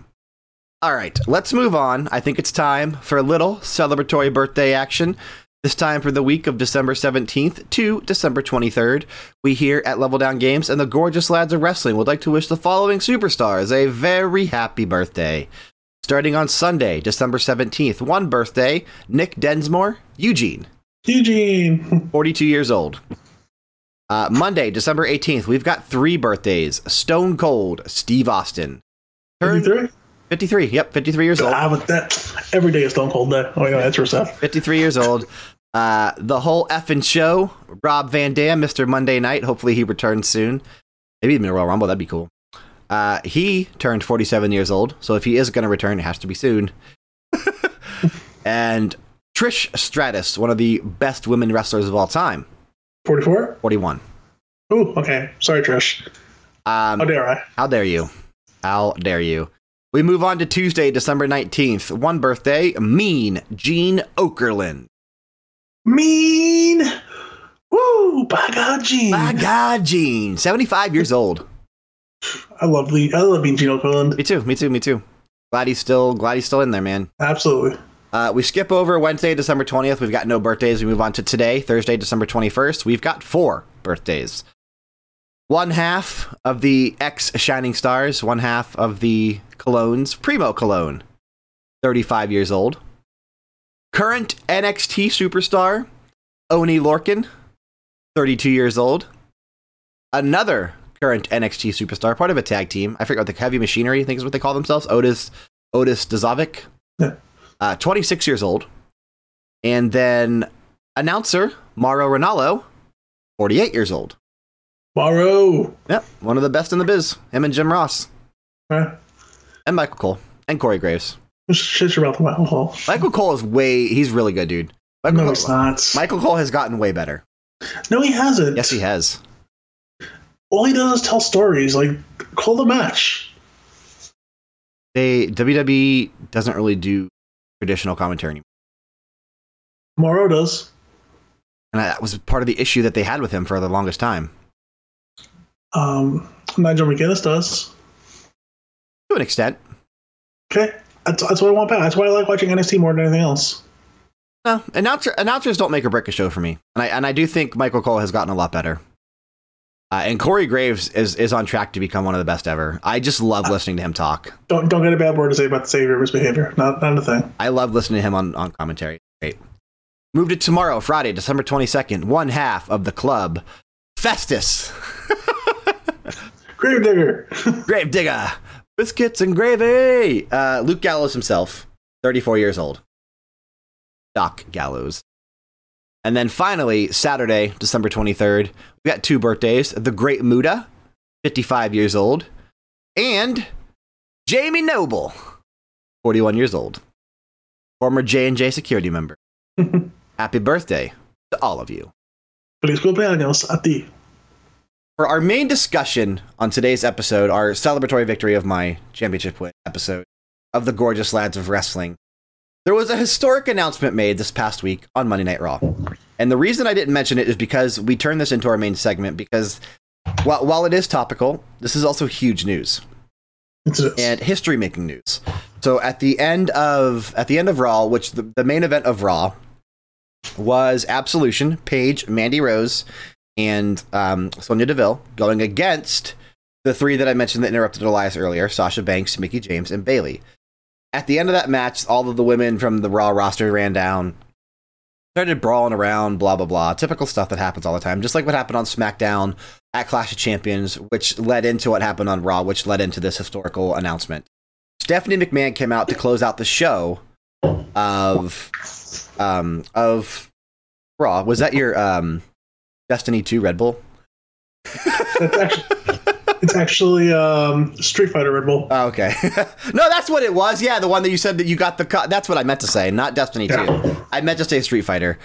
All right, let's move on. I think it's time for a little celebratory birthday action. This time for the week of December 17th to December 23rd. We here at Level Down Games and the Gorgeous Lads of Wrestling would like to wish the following superstars a very happy birthday. Starting on Sunday, December 17th, one birthday, Nick Dinsmore, Eugene. Eugene. *laughs* 42 years old. Uh, Monday, December 18th, we've got three birthdays. Stone Cold, Steve Austin. Turned 53? 53, yep, 53 years old. I but that every day is Stone Cold Day. Oh, yeah, that's your stuff. 53 years old. Uh, the whole effing show, Rob Van Dam, Mr. Monday Night. Hopefully he returns soon. Maybe even a Royal Rumble, that'd be cool. Uh, he turned 47 years old, so if he is going to return, it has to be soon. *laughs* and Trish Stratus, one of the best women wrestlers of all time, 44? 41. Oh, okay. Sorry, Trish. Um, How dare I? How dare you? How dare you? We move on to Tuesday, December 19th. One birthday, Mean Gene Okerlund. Mean. Woo! By God, Gene. My God, Gene. 75 years old. I love the I love being Gene Okerlund. Me too, me too, me too. Glad he's still glad he's still in there, man. Absolutely. Uh, we skip over Wednesday, December 20th. We've got no birthdays. We move on to today, Thursday, December 21st. We've got four birthdays. One half of the ex Shining Stars, one half of the Colóns, Primo Colón, 35 years old. Current NXT superstar, Oney Lorcan, 32 years old. Another current NXT superstar, part of a tag team. I forget what the Heavy Machinery, I think is what they call themselves. Otis Otis Dozovic, Yeah. uh, 26 years old. And then announcer, Mauro Ranallo, 48 years old. Mauro. Yep, one of the best in the biz. Him and Jim Ross. And Michael Cole. And Corey Graves. Shit about the alcohol. Michael Cole is way, he's really good, dude. Michael, No, Cole, it's not. Michael Cole has gotten way better. No, he hasn't. Yes, he has. All he does is tell stories. Like, call the match. They WWE doesn't really do traditional commentary anymore. Mauro does. And that was part of the issue that they had with him for the longest time. Um, Nigel McGuinness does. To an extent. Okay, that's, that's what I want back. That's why I like watching NXT more than anything else. No, announcer, announcers don't make or break a show for me, and I and I do think Michael Cole has gotten a lot better. Uh, and Corey Graves is is on track to become one of the best ever. I just love listening to him talk. Don't don't get a bad word to say about the Savior behavior. Not not a thing. I love listening to him on on commentary. Great. Moved it tomorrow, Friday, December twenty second. One half of the club, Festus, *laughs* Gravedigger. *laughs* Gravedigger, biscuits and gravy. Uh, Luke Gallows himself, thirty four years old. Doc Gallows. And then finally, Saturday, December 23rd, we got two birthdays. The Great Muta, 55 years old, and Jamie Noble, 41 years old. Former J&J security member. *laughs* Happy birthday to all of you. Feliz cumpleaños a ti. For our main discussion on today's episode, our celebratory victory of my championship win episode of the Gorgeous Lads of Wrestling, there was a historic announcement made this past week on Monday Night Raw. And the reason I didn't mention it is because we turned this into our main segment because while, while it is topical, this is also huge news and history making news. So at the end of at the end of Raw, which the, the main event of Raw was Absolution, Paige, Mandy Rose, and um, Sonya Deville going against the three that I mentioned that interrupted Elias earlier: Sasha Banks, Mickie James, and Bayley. At the end of that match, all of the women from the Raw roster ran down, started brawling around, blah blah blah. Typical stuff that happens all the time, just like what happened on SmackDown at Clash of Champions, which led into what happened on Raw, which led into this historical announcement. Stephanie McMahon came out to close out the show of um of Raw. Was that your um Destiny 2 Red Bull? it's actually, it's actually um, Street Fighter Red Bull. Oh, okay. *laughs* no, that's what it was. Yeah, the one that you said that you got the cut. that's what I meant to say, not Destiny 2. I meant to say Street Fighter.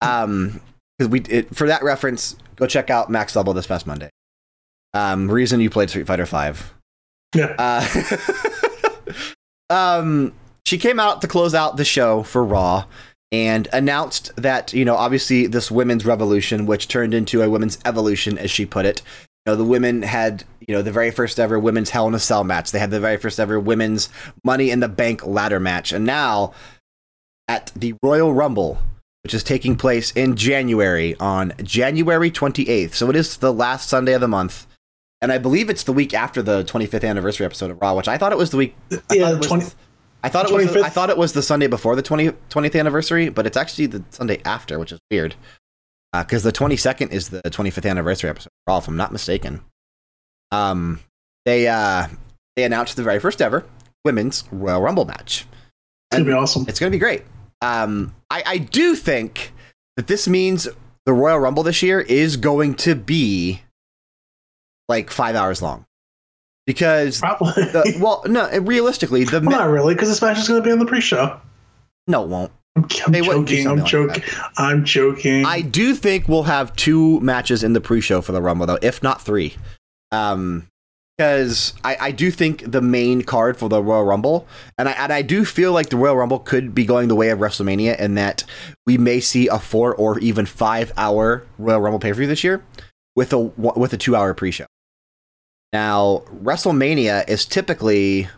Um cuz we it, for that reference, go check out Max Level this past Monday. Um reason you played Street Fighter 5. Yeah. Uh, *laughs* um, she came out to close out the show for Raw and announced that, you know, obviously this women's revolution, which turned into a women's evolution, as she put it. You know, the women had, you know, the very first ever women's Hell in a Cell match. They had the very first ever women's Money in the Bank ladder match. And now, at the Royal Rumble, which is taking place in January on January 28th. So it is the last Sunday of the month. And I believe it's the week after the 25th anniversary episode of Raw, which I thought it was the week. I Yeah, thought was, 20 I thought it was. I thought it was the Sunday before the 20, 20th anniversary, but it's actually the Sunday after, which is weird. Because the 22nd is the 25th anniversary episode Raw, if I'm not mistaken. Um, they uh, they announced the very first ever women's Royal Rumble match. It's gonna be awesome. It's going to be great. Um, I, I do think that this means the Royal Rumble this year is going to be like five hours long. Because, Probably. the, well, no, realistically, the. *laughs* well, not really, because this match is going to be on the pre-show. no, it won't. I'm, I'm They joking. I'm like joking. I'm joking. I do think we'll have two matches in the pre-show for the Rumble, though, if not three. Um, because I, I do think the main card for the Royal Rumble, and I and I do feel like the Royal Rumble could be going the way of WrestleMania, in that we may see a four or even five hour Royal Rumble pay per view this year, with a with a two hour pre-show. Now, WrestleMania is typically, you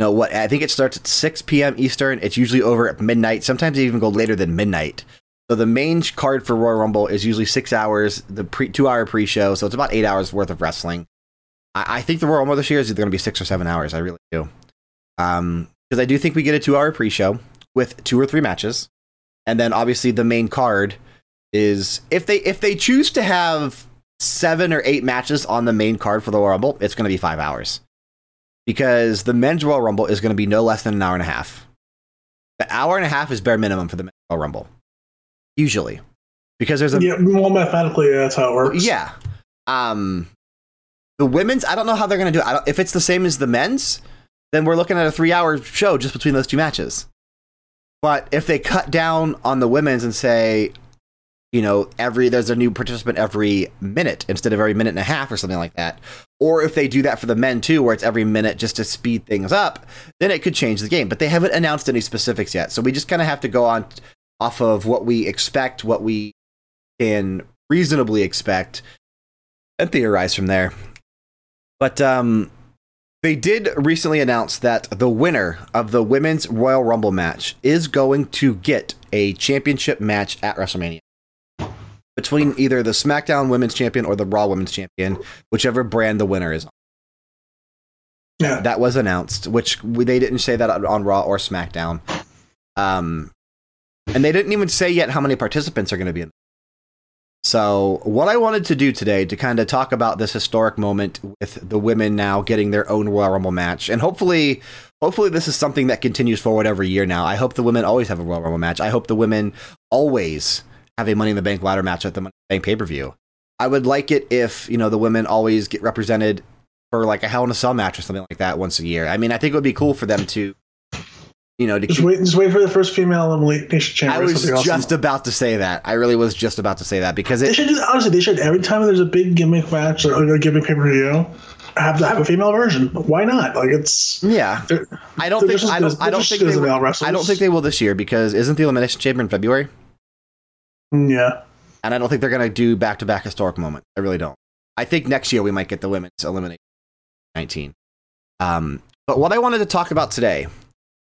know, what I think it starts at 6 p.m. Eastern. It's usually over at midnight. Sometimes they even go later than midnight. So the main card for Royal Rumble is usually six hours, the pre two hour pre show. So it's about eight hours worth of wrestling. I, I think the Royal Rumble this year is either going to be six or seven hours. I really do. Um, because I do think we get a two hour pre show with two or three matches, and then obviously the main card is if they if they choose to have seven or eight matches on the main card for the Royal Rumble, it's going to be five hours because the men's Royal Rumble is going to be no less than an hour and a half. The hour and a half is bare minimum for the men's Royal Rumble, usually, because there's a yeah, well, mathematically, that's how it works. yeah. Um, the women's, I don't know how they're going to do it. I don't, if it's the same as the men's, then we're looking at a three-hour show just between those two matches. But if they cut down on the women's and say, you know, every there's a new participant every minute instead of every minute and a half or something like that, or if they do that for the men too, where it's every minute just to speed things up, then it could change the game. But they haven't announced any specifics yet, so we just kind of have to go on off of what we expect, what we can reasonably expect, and theorize from there. But um, they did recently announce that the winner of the women's Royal Rumble match is going to get a championship match at WrestleMania between either the SmackDown Women's Champion or the Raw Women's Champion, whichever brand the winner is on. Yeah. That was announced, which they didn't say that on- on Raw or SmackDown. Um, and they didn't even say yet how many participants are going to be in. So, what I wanted to do today to kind of talk about this historic moment with the women now getting their own Royal Rumble match, and hopefully, hopefully this is something that continues forward every year. Now, I hope the women always have a Royal Rumble match. I hope the women always have a Money in the Bank ladder match at the Money in the Bank pay per view. I would like it if you know the women always get represented for like a Hell in a Cell match or something like that once a year. I mean, I think it would be cool for them to, you know, to Just keep wait, just wait for the first female elimination chamber. I was Something awesome. just about to say that. I really was just about to say that because They should do, honestly. They should every time there's a big gimmick match or a gimmick pay per view, have to have a female version. Why not? Like it's. Yeah, I don't think just I don't I don't think they male will. I don't think they will this year because isn't the elimination chamber in February? Yeah. And I don't think they're gonna do back to back historic moment. I really don't. I think next year we might get the women's elimination nineteen. Um, but what I wanted to talk about today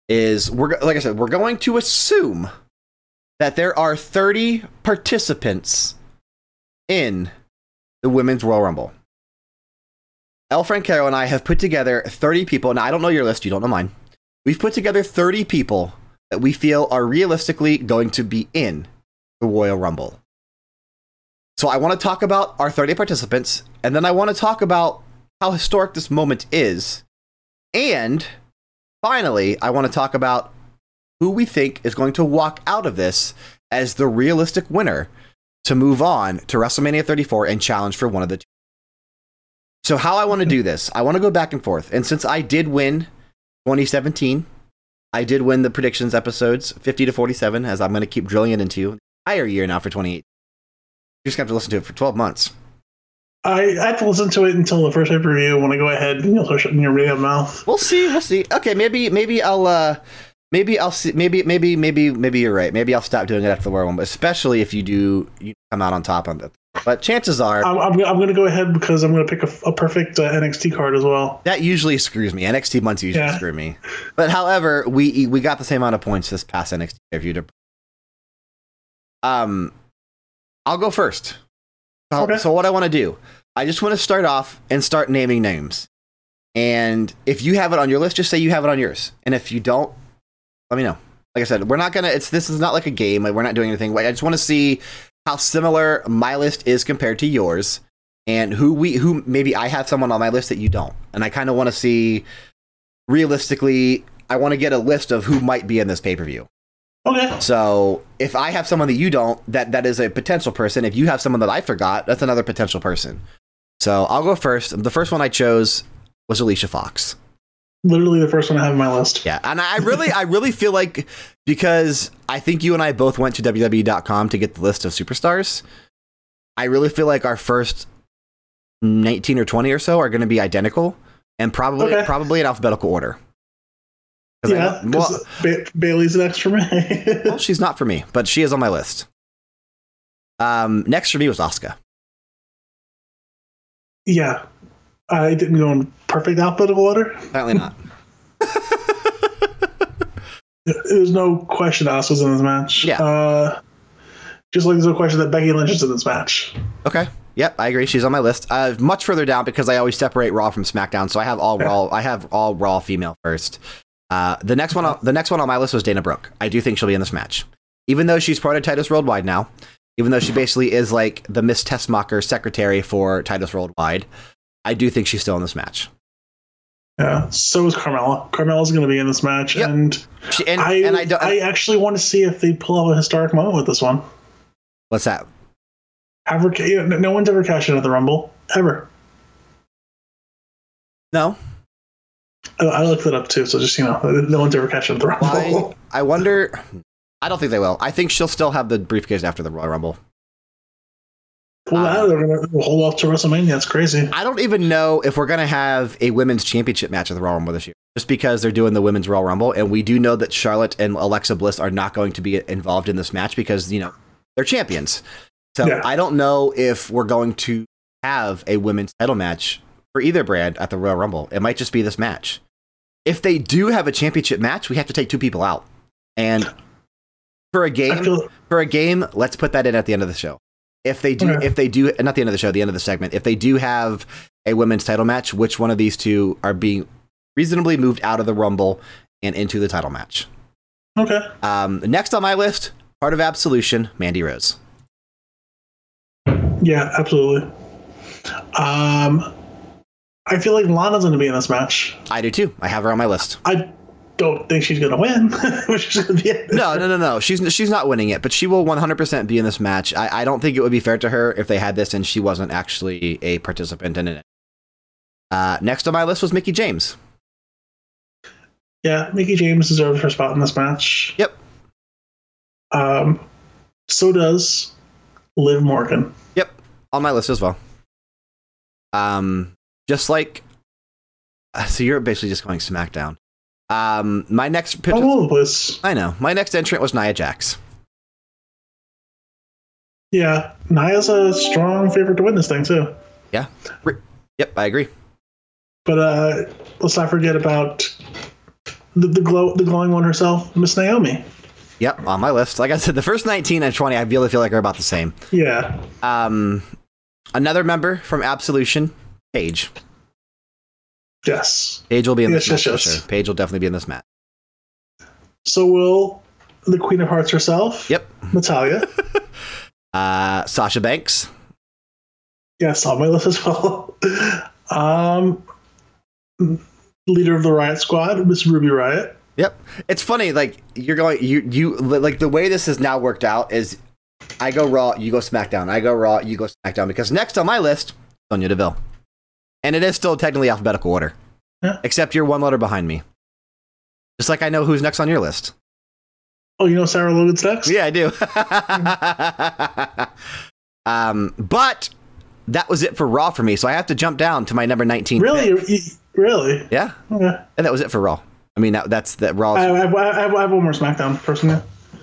is we're like I said we're going to assume that there are thirty participants in the women's Royal Rumble. El Francaro and I have put together 30 people. Now, I don't know your list, you don't know mine. We've put together 30 people that we feel are realistically going to be in the Royal Rumble. So I want to talk about our 30 participants, and then I want to talk about how historic this moment is. And finally, I want to talk about who we think is going to walk out of this as the realistic winner to move on to WrestleMania 34 and challenge for one of the two. So, how I want to do this, I want to go back and forth. And since I did win 2017, I did win the predictions episodes 50 to 47, as I'm going to keep drilling it into the entire year now for 28. You just have to listen to it for 12 months. I, I have to listen to it until the first pay per view. When I go ahead, and you'll start shutting your radio mouth. We'll see. We'll see. Okay, maybe maybe I'll uh maybe I'll see maybe maybe maybe maybe you're right. Maybe I'll stop doing it after the Royal Rumble, especially if you do you come out on top on it. But chances are I'm, I'm, I'm going to go ahead because I'm going to pick a, a perfect uh, NXT card as well. that usually screws me. NXT months usually Yeah. screw me. But however, we we got the same amount of points this past NXT review. To, um, I'll go first. So, Okay. so what I want to do, I just want to start off and start naming names. And if you have it on your list, just say you have it on yours. And if you don't, let me know. Like I said, we're not gonna. It's this is not like a game. Like, we're not doing anything. Like, I just want to see how similar my list is compared to yours, and who we who maybe I have someone on my list that you don't. And I kind of want to see realistically. I want to get a list of who might be in this pay per view. Okay. So if I have someone that you don't, that that is a potential person. If you have someone that I forgot, that's another potential person. So I'll go first. The first one I chose was Alicia Fox. Literally the first one I have on my list. Yeah, and I really, I really feel like because I think you and I both went to WWE.com to get the list of superstars. I really feel like our first nineteen or twenty or so are going to be identical, and probably Okay. probably in alphabetical order. I Yeah. know- well, ba- Bayley's next for me. well, she's not for me, but she is on my list. Um, next for me was Asuka. yeah. I didn't go in perfect alphabetical order. Apparently not. *laughs* There's no question Asuka's was in this match. Yeah. Uh, just like there's no question that Becky Lynch is in this match. Okay. Yep, I agree. She's on my list. Uh, much further down because I always separate Raw from SmackDown, so I have all Yeah. Raw. I have all Raw female first. Uh, the next one, on, the next one on my list was Dana Brooke. I do think she'll be in this match, even though she's part of Titus Worldwide now. Even though she basically is like the Miss Tessmacher secretary for Titus Worldwide, I do think she's still in this match. Yeah. So is Carmella. Carmella's going to be in this match, Yep. and She, and, I, and I don't. I actually want to see if they pull out a historic moment with this one. what's that? Have her, no one's ever cashed in at the Rumble ever. No, I, I looked it up too, so just you know, *laughs* no one's ever at the Rumble. why? *laughs* I wonder. I don't think they will. I think she'll still have the briefcase after the Royal Rumble. Well, um, now they're going to hold off to WrestleMania. That's crazy. I don't even know if we're going to have a women's championship match at the Royal Rumble this year, just because they're doing the women's Royal Rumble, and we do know that Charlotte and Alexa Bliss are not going to be involved in this match because you know they're champions. So Yeah. I don't know if we're going to have a women's title match for either brand at the Royal Rumble. It might just be this match. If they do have a championship match, we have to take two people out. And for a game, feel for a game, let's put that in at the end of the show. If they do, Okay. if they do, not the end of the show, the end of the segment. If they do have a women's title match, which one of these two are being reasonably moved out of the Rumble and into the title match? okay. Um, next on my list, part of Absolution, Mandy Rose. Yeah, absolutely. Um, I feel like Lana's going to be in this match. I do too. I have her on my list. I don't think she's going to win, but she's going to be in this No, no, no, no. She's she's not winning it, but she will 100% be in this match. I, I don't think it would be fair to her if they had this and she wasn't actually a participant in it. Uh, next on my list was Mickie James. Yeah, Mickie James deserves her spot in this match. Yep. Um, so does Liv Morgan. Yep, on my list as well. Um, just like uh, so, you're basically just going SmackDown. Um, my next over the. I know. My next entrant was Nia Jax. Yeah, Nia's a strong favorite to win this thing too. Yeah. Yep, I agree. But uh, let's not forget about the, the glow, the glowing one herself, Miss Naomi. Yep, on my list. Like I said, the first 19 and 20, I really feel like are about the same. Yeah, Um, another member from Absolution, Paige. yes. Paige will be in this Yes, match yes, for sure. Paige will definitely be in this match. So will the Queen of Hearts herself, Yep. Natalya. *laughs* Uh, Sasha Banks. yes, on my list as well. um, leader of the Riot Squad, Miss Ruby Riot. Yep. It's funny, like you're going, you you like the way this has now worked out is, I go Raw, you go SmackDown. I go Raw, you go SmackDown. Because next on my list, Sonya Deville, and it is still technically alphabetical order, Yeah. except you're one letter behind me. Just like I know who's next on your list. Oh, you know Sarah Logan's next? Yeah, I do. *laughs* um, but that was it for Raw for me, so I have to jump down to my number 19. Really? pick. Really? Yeah, Okay. and that was it for Raw. I mean, that, that's that Raw. I, I, I, I have one more SmackDown personally.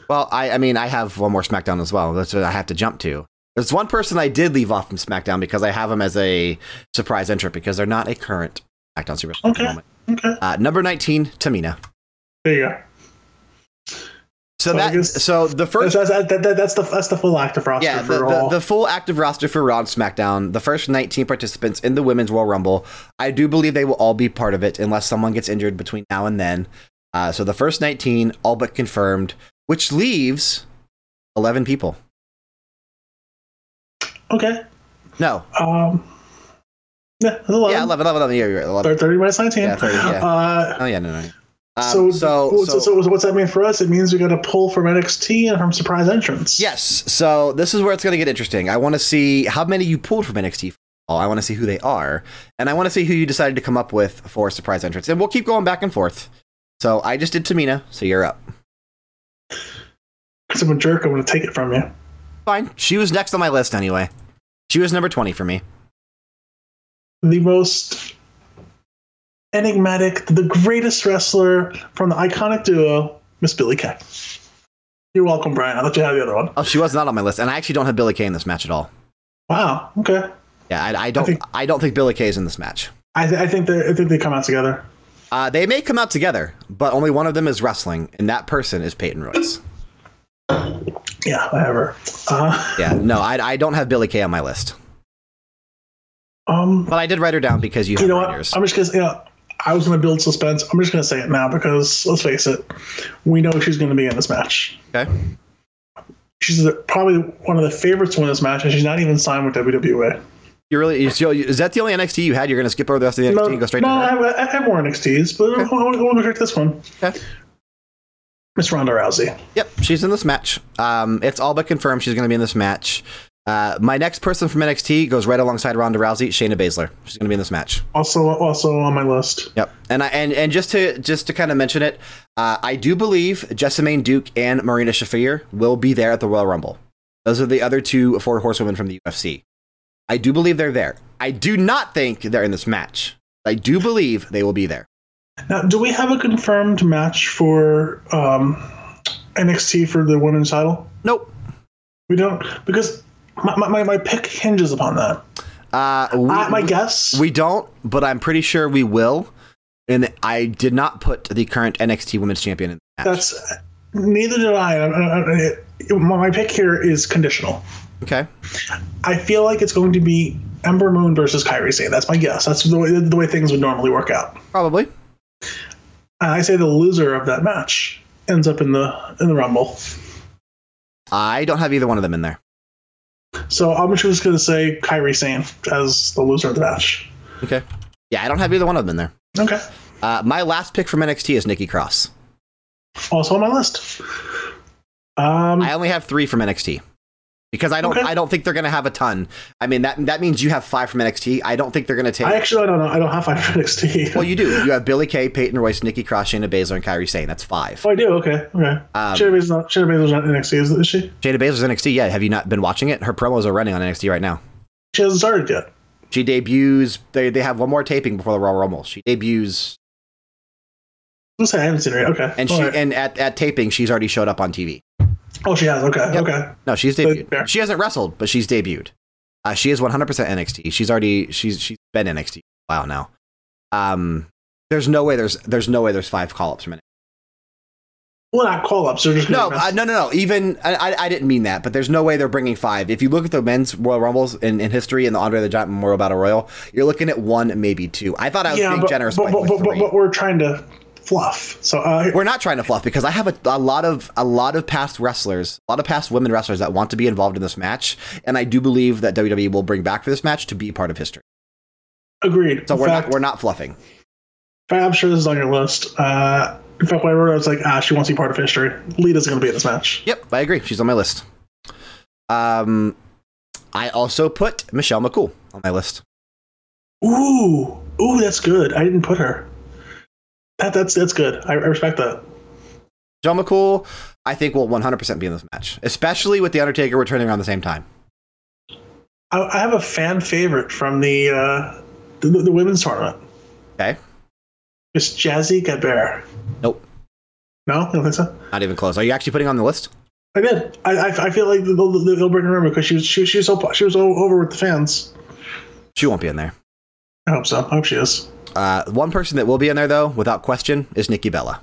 Well, I, I mean, I have one more SmackDown as well. That's what I have to jump to. There's one person I did leave off from SmackDown because I have them as a surprise entrant because they're not a current SmackDown superstar at the Okay. moment. Okay. Uh, number 19, Tamina. There you go. So, So that so the first That's, that's, that, that, that's the that's the full active roster yeah for the, the, the full active roster for Raw and SmackDown. The first 19 participants in the Women's Royal Rumble. I do believe they will all be part of it unless someone gets injured between now and then. Uh, so the first 19 all but confirmed, which leaves 11 people. Okay. No, Um. Yeah, that's 11. yeah, 11, 11, 11. Yeah, you're right, 11. 30 minus 19. Yeah, 30, yeah. Uh, Oh yeah, no, no. Um, so, so, so, so, what's that mean for us? It means we got to pull from NXT and from surprise entrance. yes. So this is where it's going to get interesting. I want to see how many you pulled from NXT. Oh, I want to see who they are, and I want to see who you decided to come up with for surprise entrance. And we'll keep going back and forth. So I just did Tamina, so you're up. Because I'm a jerk, I'm going to take it from you. Fine. She was next on my list anyway. She was number 20 for me. The most enigmatic, the greatest wrestler from the iconic duo, Miss Billie Kay. You're welcome, Brian. I thought you had the other one. Oh, she was not on my list, and I actually don't have Billie Kay in this match at all. Wow. Okay. Yeah, I, I don't. I, think- don't think Billie Kay is in this match. I, th- I think they I think they come out together. Uh, they may come out together, but only one of them is wrestling, and that person is Peyton Royce. Yeah, whatever. Uh, Yeah, no, I, I don't have Billie Kay on my list, um, but I did write her down because you, you know what? writers. I'm just gonna, you know, I was gonna build suspense. I'm just gonna say it now because let's face it, we know she's gonna be in this match. Okay. She's the, probably one of the favorites to win this match, and she's not even signed with WWE. You really? You, so is that the only NXT you had? You're going to skip over the rest of the NXT No, and go straight no, to I have, I have more NXTs, but I want to check this one. Okay. Miss Ronda Rousey. Yep, she's in this match. Um, it's all but confirmed she's going to be in this match. Uh, my next person from NXT goes right alongside Ronda Rousey, Shayna Baszler. She's going to be in this match. Also, also on my list. Yep, and I, and and just to just to kind of mention it, uh, I do believe Jessamyn Duke and Marina Shafir will be there at the Royal Rumble. Those are the other two four horsewomen from the UFC. I do believe they're there. I do not think they're in this match. I do believe they will be there. Now, do we have a confirmed match for um, NXT for the women's title? Nope. We don't, because my, my, my pick hinges upon that. Uh, we, Uh, my guess. we don't, but I'm pretty sure we will. And I did not put the current NXT Women's Champion in the match. that's neither did I. I- I- I- My pick here is conditional. okay. I feel like it's going to be Ember Moon versus Kairi Sane. That's my guess. That's the way, the way things would normally work out. Probably. I say the loser of that match ends up in the in the Rumble. I don't have either one of them in there. So I'm just going to say Kairi Sane as the loser of the match. Okay. Yeah, I don't have either one of them in there. Okay. Uh, my last pick from NXT is Nikki Cross. Also on my list. Um, I only have three from NXT because I don't. Okay. I don't think they're going to have a ton. I mean that that means you have five from NXT. I don't think they're going to take. I actually I don't know. I don't have five for NXT. well, you do. You have Billie Kay, Peyton Royce, Nikki Cross, Shayna Baszler, and Kairi Sane. That's five. Oh, I do. Okay. Okay. Um, Shayna Baszler's not Shayna Baszler's not NXT, is, is she? Shayna Baszler's NXT. Yeah, have you not been watching it? Her promos are running on NXT right now. She hasn't started yet. She debuts. They they have one more taping before the Royal Rumble. She debuts, I haven't seen her yet. Okay. and All she right. and at, at taping she's already showed up on TV. Oh, she has. Okay. Yep. Okay. No, she's So, debuted. fair. She hasn't wrestled, but she's debuted. Uh, she is 100% NXT. She's already she's she's been NXT for a while now. Um, there's no way there's there's no way there's five call ups from NXT. Well, not call ups. They're just No, uh, no, no, no. Even I, I- I didn't mean that, but there's no way they're bringing five. If you look at the men's Royal Rumbles in, in history and the Andre the Giant Memorial Battle Royal, you're looking at one, maybe two. I thought I was yeah, being but, generous but, by but, but, but, but we're trying to fluff. So uh, We're not trying to fluff because I have a, a lot of a lot of past wrestlers, a lot of past women wrestlers that want to be involved in this match, and I do believe that WWE will bring back for this match to be part of history. agreed. So in we're fact, not we're not fluffing. I'm sure this is on your list. Uh, in fact, when I wrote it, I was like, ah, she wants to be part of history. Lita's going to be in this match. Yep, I agree. She's on my list. Um, I also put Michelle McCool on my list. Ooh, ooh, that's good. I didn't put her. That that's that's good. I, I respect that. Michelle McCool, I think will 100% be in this match, especially with the Undertaker returning around the same time. I, I have a fan favorite from the uh, the, the women's tournament. Okay, It's Jazzy Gabert. nope, No, don't think so? not even close. Are you actually putting on the list? I did. I, I, I feel like they'll, they'll bring her in because she was she, was- she was so she was so over with the fans. She won't be in there. I hope so. I hope she is. Uh, one person that will be in there though, without question, is Nikki Bella.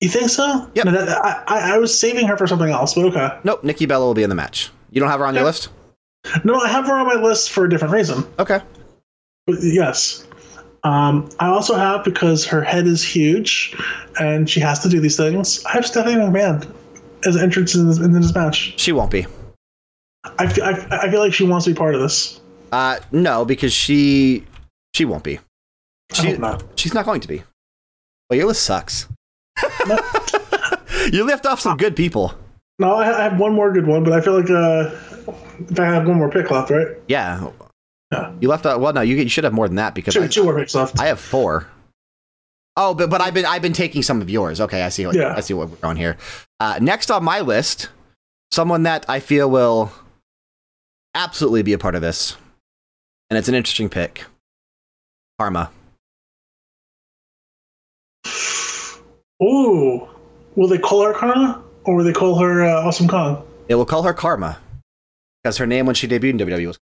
You think so? Yep. No, I, I I was saving her for something else, but okay. Nope, Nikki Bella will be in the match. You don't have her on your list? No, I have her on my list for a different reason. Okay. But yes. Um, I also have because her head is huge, and she has to do these things. I have Stephanie McMahon as an entrance in this, in this match. She won't be. I, I, I feel like she wants to be part of this. Uh, no, because she she won't be. She, not. She's not going to be. Well, your list sucks. *laughs* you left off some good people. No, I, I have one more good one, but I feel like uh, if I have one more pick left, right? Yeah. Yeah. You left out. Well, no, you, you should have more than that because Two, I, two more picks left. I have four. Oh, but but I've been I've been taking some of yours. Okay, I see. What, Yeah. I see what we're going here. Uh, next on my list, someone that I feel will absolutely be a part of this, and it's an interesting pick. Karma. Ooh, will they call her Karma or will they call her uh, Awesome Kong? They will call her Karma because her name when she debuted in WWE was.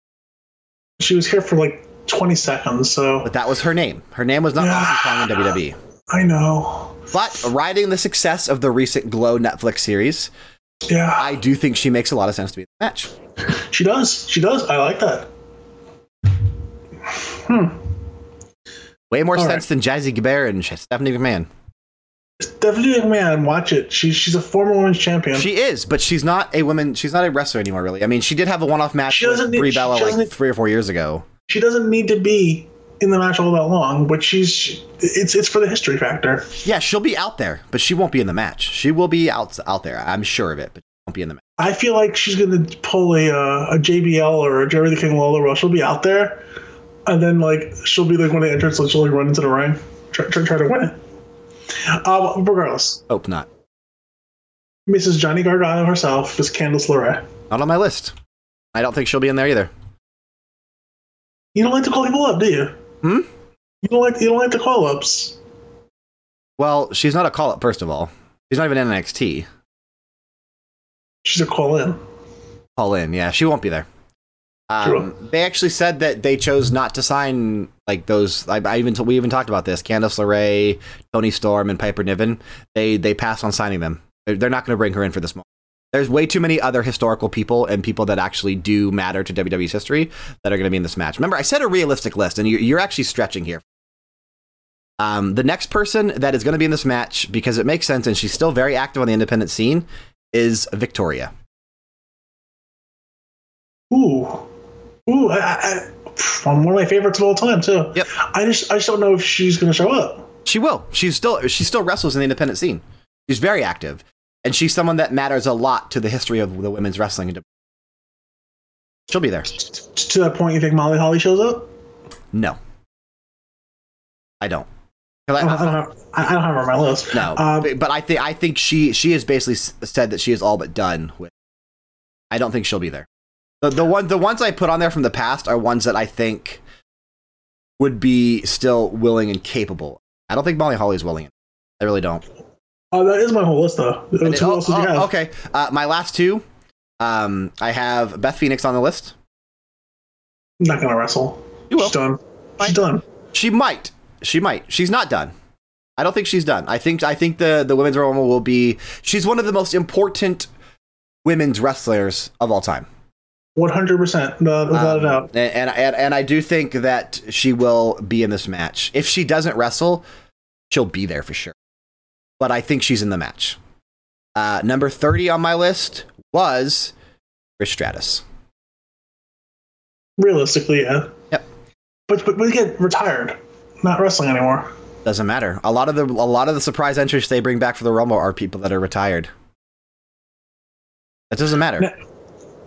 She was here for like 20 seconds, so But that was her name. Her name was not Yeah. Awesome Kong in WWE. *sighs* I know. But riding the success of the recent Glow Netflix series, Yeah, I do think she makes a lot of sense to be in the match. she does. She does. I like that. Hmm. Way more All sense than Jazzy Gabert and Stephanie McMahon. Stephanie McMahon, watch it. She's she's a former women's champion. She is, but she's not a woman. She's not a wrestler anymore, really. I mean, she did have a one-off match She with need- Brie Bella like doesn't- three or four years ago. she doesn't need to be in the match all that long, but she's it's it's for the history factor. Yeah, she'll be out there, but she won't be in the match. She will be out out there. I'm sure of it, but she won't be in the match. I feel like she's going to pull a uh, a JBL or a Jerry the King Lawler she'll be out there, and then like she'll be like one of the entrants, like she'll like run into the ring, try, try, try to win it. Uh, regardless, Hope not. Mrs. Johnny Gargano herself is Candice LeRae. Not on my list. I don't think she'll be in there either. You don't like to call people up, do you? Hmm? You don't like you don't like the call ups. Well, she's not a call-up. First of all, she's not even in NXT. She's a call in. Call in. Yeah, she won't be there. Um, True. they actually said that they chose not to sign like those. I, I even we even talked about this. Candice LeRae, Toni Storm, and Piper Niven. They they passed on signing them. They're, they're not going to bring her in for this moment. There's way too many other historical people and people that actually do matter to WWE's history that are going to be in this match. Remember, I said a realistic list, and you, you're actually stretching here. Um, the next person that is going to be in this match because it makes sense, and she's still very active on the independent scene, is Victoria. Ooh, ooh, I, I, one of my favorites of all time too. Yep. I just, I just don't know if she's going to show up. She will. She's still she still wrestles in the independent scene. She's very active, and she's someone that matters a lot to the history of the women's wrestling. She'll be there. To that point, you think Molly Holly shows up? No, I don't. I don't, I don't have, I don't have her on my list. no, Um, but- but I think I think she she has basically said that she is all but done with. I don't think she'll be there. The the one the ones I put on there from the past are ones that I think would be still willing and capable. I don't think Molly Holly's willing. I really don't. Uh, that is my whole list, though. Oh, else did you oh? Okay, uh, my last two. Um, I have Beth Phoenix on the list. Not gonna wrestle. You will. She's done. She's done. She might. She might. She's not done. I don't think she's done. I think I think the the women's Royal Rumble will be. She's one of the most important women's wrestlers of all time. One hundred percent, without a Um, doubt. And, and and I do think that she will be in this match. If she doesn't wrestle, she'll be there for sure. But I think she's in the match. Uh, number thirty on my list was Trish Stratus. Realistically, yeah. Yep. But but we get retired, not wrestling anymore. Doesn't matter. A lot of the a lot of the surprise entries they bring back for the Rumble are people that are retired. That doesn't matter.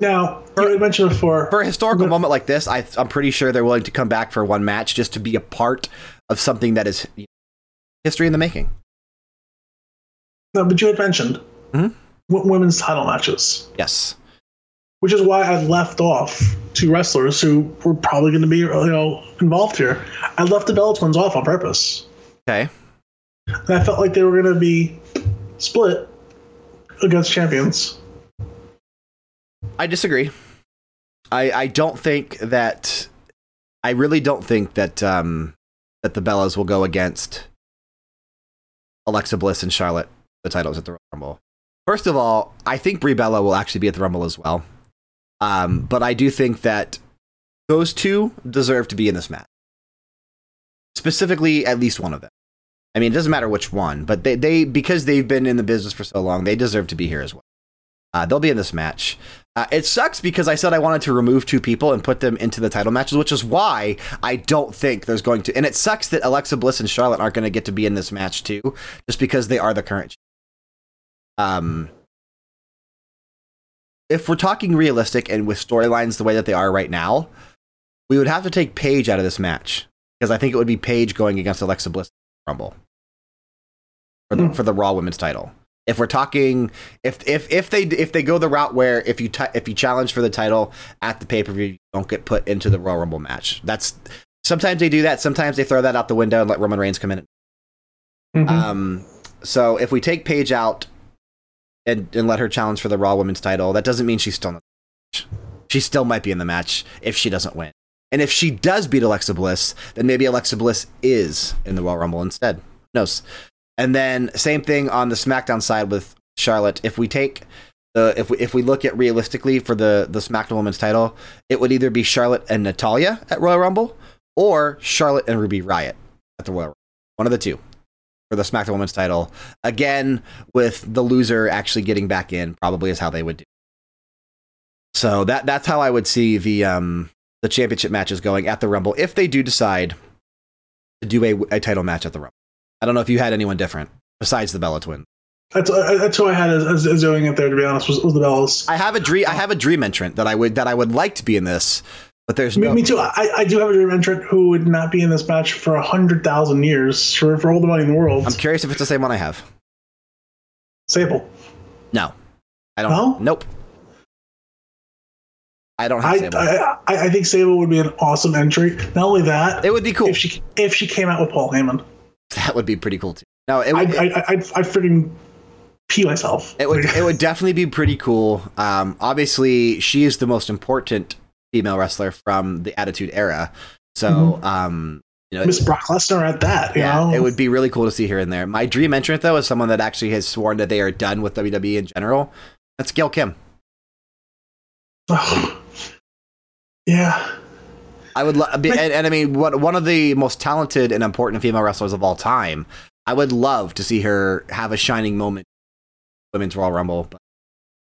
No. Now, For- you mentioned before. For a historical But- moment like this, I, I'm pretty sure they're willing to come back for one match just to be a part of something that is history in the making. no, but you had mentioned Mhm. women's title matches, Yes. which is why I left off two wrestlers who were probably going to be you know involved here. I left the Bella Twins off on purpose. Okay. And I felt like they were going to be split against champions. I disagree. I I don't think that I really don't think that um that the Bellas will go against Alexa Bliss and Charlotte the titles at the Rumble. First of all, I think Brie Bella will actually be at the Rumble as well. Um, but I do think that those two deserve to be in this match. Specifically, at least one of them. I mean, it doesn't matter which one, but they, they because they've been in the business for so long, they deserve to be here as well. Uh, they'll be in this match. Uh, it sucks because I said I wanted to remove two people and put them into the title matches, which is why I don't think there's going to. And it sucks that Alexa Bliss and Charlotte aren't going to get to be in this match too, just because they are the current. Um, if we're talking realistic and with storylines the way that they are right now, we would have to take Paige out of this match because I think it would be Paige going against Alexa Bliss Rumble for the, Hmm. for the Raw Women's title. If we're talking, if if if they if they go the route where if you if you challenge for the title at the pay per view, you don't get put into the Royal Rumble match. That's sometimes they do that. Sometimes they throw that out the window and let Roman Reigns come in. Mhm. Um, so if we take Paige out and and let her challenge for the Raw Women's title, that doesn't mean she's still in the match. She still might be in the match if she doesn't win. And if she does beat Alexa Bliss, then maybe Alexa Bliss is in the Royal Rumble instead. Who knows? And then same thing on the SmackDown side with Charlotte. If we take the if we if we look at realistically for the the SmackDown Women's title, it would either be Charlotte and Natalya at Royal Rumble or Charlotte and Ruby Riott at the Royal Rumble. One of the two for the SmackDown Women's title. Again, with the loser actually getting back in, probably is how they would do. So that that's how I would see the um the championship matches going at the Rumble if they do decide to do a, a title match at the Rumble. I don't know if you had anyone different besides the Bella Twins. That's uh, that's who I had as, as, as doing it there. To be honest, was, was the Bellas. I have a dream. I have a dream entrant that I would that I would like to be in this, but there's Me, no. me too. I, I do have a dream entrant who would not be in this match for a hundred thousand years for, for all the money in the world. I'm curious if it's the same one I have. Sable. No, I don't. No? Nope. I don't have I, Sable. I I I think Sable would be an awesome entry. Not only that, it would be cool. if she if she came out with Paul Heyman, that would be pretty cool too. No, it I would. I I I'd, I'd freaking pee myself. It would *laughs* it would definitely be pretty cool. Um, obviously, she is the most important female wrestler from the Attitude Era. So, um, you know, Miss Brock Lesnar at that. You yeah, know? it would be really cool to see her in there. My dream entrant, though, is someone that actually has sworn that they are done with WWE in general. That's Gail Kim. yeah. I would love, and, and I mean, what, one of the most talented and important female wrestlers of all time. I would love to see her have a shining moment, Women's Royal Rumble, but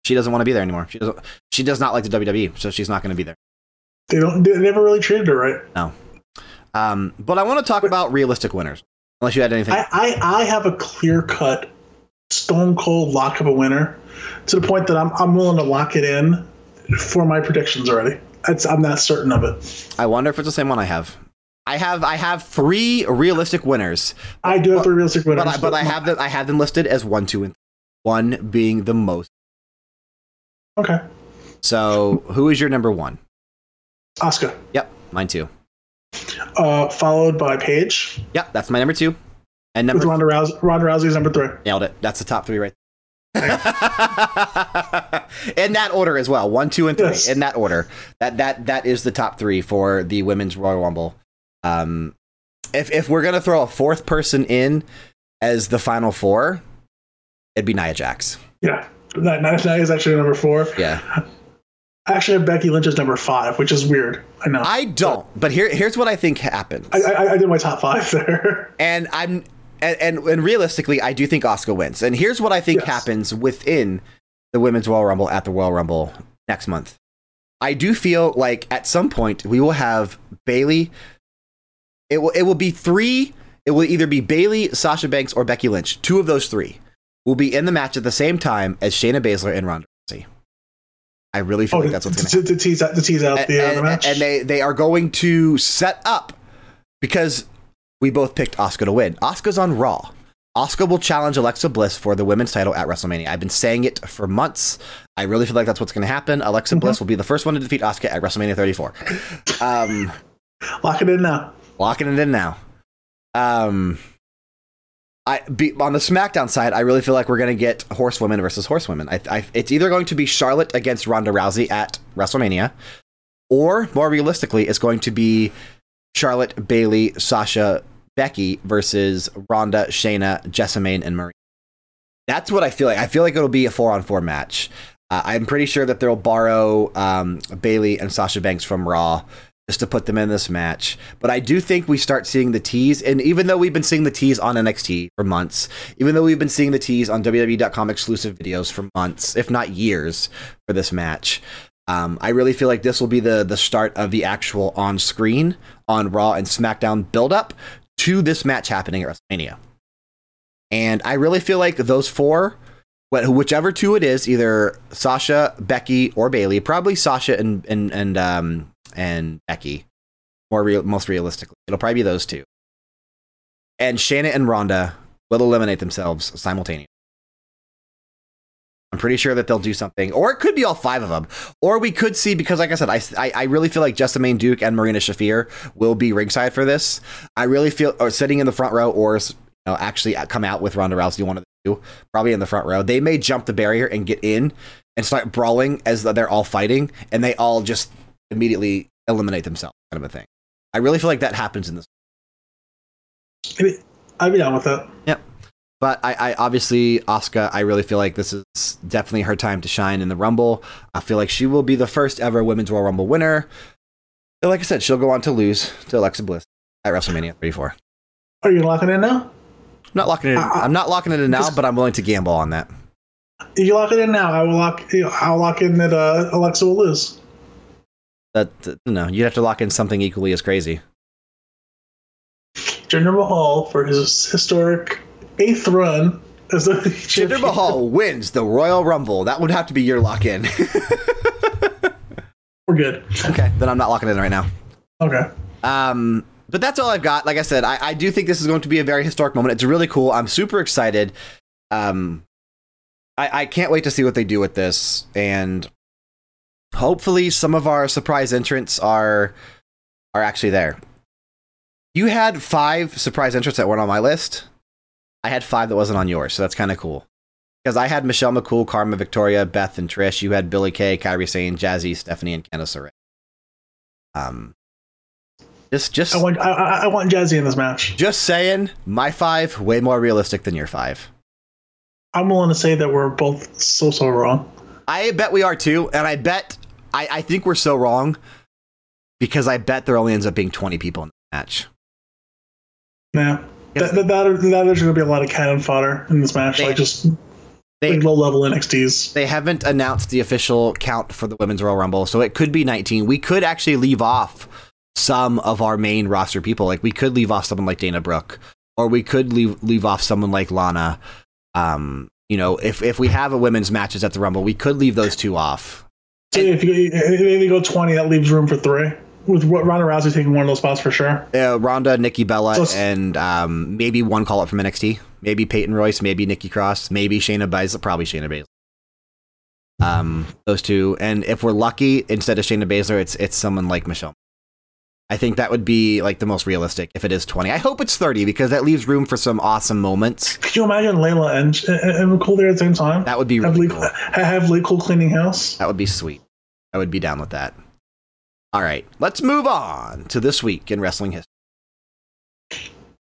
she doesn't want to be there anymore. She doesn't. She does not like the WWE, so she's not going to be there. They don't. They never really treated her right. No. Um, but I want to talk about realistic winners. Unless you had anything. I, I, I have a clear cut, stone cold lock of a winner, to the point that I'm I'm willing to lock it in for my predictions already. That's, I'm not certain of it. I wonder if it's the same one I have. I have I have three realistic winners, I do have three realistic winners, but I, but I have them I have them listed as one, two, and three. one being the most. Okay, So who is your number one? Asuka, Yep, mine too. uh, followed by Paige Yep, that's my number two. And with number Ronda Rousey. Ronda Rousey's number three. nailed it. That's the top three right. *laughs* in that order as well. One, two, and three. Yes. In that order. That that that is the top three for the women's Royal Rumble. Um, if if we're gonna throw a fourth person in as the final four, it'd be Nia Jax. Yeah, that Nia is actually number four. Yeah. Actually Becky Lynch is number five, which is weird. I know. I don't. But here here's what I think happens. I, I, I did my top five there. *laughs* and I'm and, and and realistically, I do think Asuka wins. And here's what I think Yes. happens within the women's Royal Rumble at the Royal Rumble next month. I do feel like at some point we will have Bayley. It will it will be three. It will either be Bayley, Sasha Banks, or Becky Lynch. Two of those three will be in the match at the same time as Shayna Baszler and Ronda Rousey. I really feel Oh, like that's what's going to happen to tease out, to tease out the, uh, the and, match. and they they are going to set up because we both picked Asuka to win. Asuka's on Raw. Asuka will challenge Alexa Bliss for the women's title at WrestleMania. I've been saying it for months. I really feel like that's what's going to happen. Alexa Mhm. Bliss will be the first one to defeat Asuka at WrestleMania 34. Um, Lock it in now. locking it in now. Um, I be, on the SmackDown side, I really feel like we're going to get horsewomen versus horsewomen. I, I, it's either going to be Charlotte against Ronda Rousey at WrestleMania, or more realistically, it's going to be Charlotte, Bayley, Sasha, Becky versus Ronda, Shayna, Jessamyn, and Marie. That's what I feel like. I feel like it'll be a four on four match. Uh, I'm pretty sure that they'll borrow um, Bayley and Sasha Banks from Raw just to put them in this match. But I do think we start seeing the tease. And even though we've been seeing the tease on NXT for months, even though we've been seeing the tease on WWE.com exclusive videos for months, if not years, for this match, um, I really feel like this will be the the start of the actual on screen on Raw and SmackDown build up to this match happening at WrestleMania. And I really feel like those four, wh- whichever two it is, either Sasha, Becky, or Bayley, probably Sasha and and and um and Becky, more real, most realistically, it'll probably be those two. And Shayna and Ronda will eliminate themselves simultaneously. I'm pretty sure that they'll do something, or it could be all five of them, or we could see because, like I said, I I, I really feel like Jessamyn Duke and Marina Shafir will be ringside for this. I really feel, or sitting in the front row, or you know, actually come out with Ronda Rousey, one of the two, probably in the front row. They may jump the barrier and get in and start brawling as they're all fighting, and they all just immediately eliminate themselves, kind of a thing. I really feel like that happens in this. I'd be down with that. But I, I obviously Asuka, I really feel like this is definitely her time to shine in the Rumble. I feel like she will be the first ever Women's Royal Rumble winner. And like I said, she'll go on to lose to Alexa Bliss at WrestleMania 34. Are you locking in now? I'm not locking it. In, Uh, I'm not locking it in now, but I'm willing to gamble on that. If you lock it in now, I will lock. I'll lock in that uh, Alexa will lose. That that- no, you'd have to lock in something equally as crazy. Jinder Mahal for his historic eighth run as the *laughs* Jinder. Mahal wins the Royal Rumble. That would have to be your lock in. *laughs* We're good. okay, then I'm not locking in right now. Okay. Um, but that's all I've got. Like I said, I, I do think this is going to be a very historic moment. It's really cool. I'm super excited. Um, I, I can't wait to see what they do with this, and hopefully, some of our surprise entrants are are actually there. You had five surprise entrants that weren't on my list. I had five that wasn't on yours, so that's kind of cool. Because I had Michelle McCool, Karma Victoria, Beth, and Trish. You had Billie Kay, Kairi Sane, Jazzy, Stephanie, and Candice LeRae. Um, just just I want I, I I want Jazzy in this match. just saying, my five way more realistic than your five. I'm willing to say that we're both so so wrong. I bet we are too, and I bet I, I think we're so wrong because I bet there only ends up being twenty people in the match. Yeah. That, that, that, there's going to be a lot of cannon fodder in this match, They- like just They low level NXTs. they haven't announced the official count for the women's Royal Rumble, so it could be nineteen. We could actually leave off some of our main roster people. Like we could leave off someone like Dana Brooke, or we could leave leave off someone like Lana. Um, you know, if if we have a women's matches at the Rumble, we could leave those two off. So if you, if you go 20, that leaves room for three. With what Ronda Rousey taking one of those spots for sure. Uh, Ronda, Nikki Bella, So and um, maybe one call up from NXT. Maybe Peyton Royce, maybe Nikki Cross, maybe Shayna Baszler, probably Shayna Baszler. Um, those two, and if we're lucky, instead of Shayna Baszler, it's it's someone like Michelle. I think that would be like the most realistic if it is twenty. I hope it's thirty because that leaves room for some awesome moments. Could you imagine Layla and, and, and Cole there at the same time? That would be have really Lee, cool. have Lee Cole cleaning house. That would be sweet. I would be down with that. All right, let's move on to this week in wrestling history.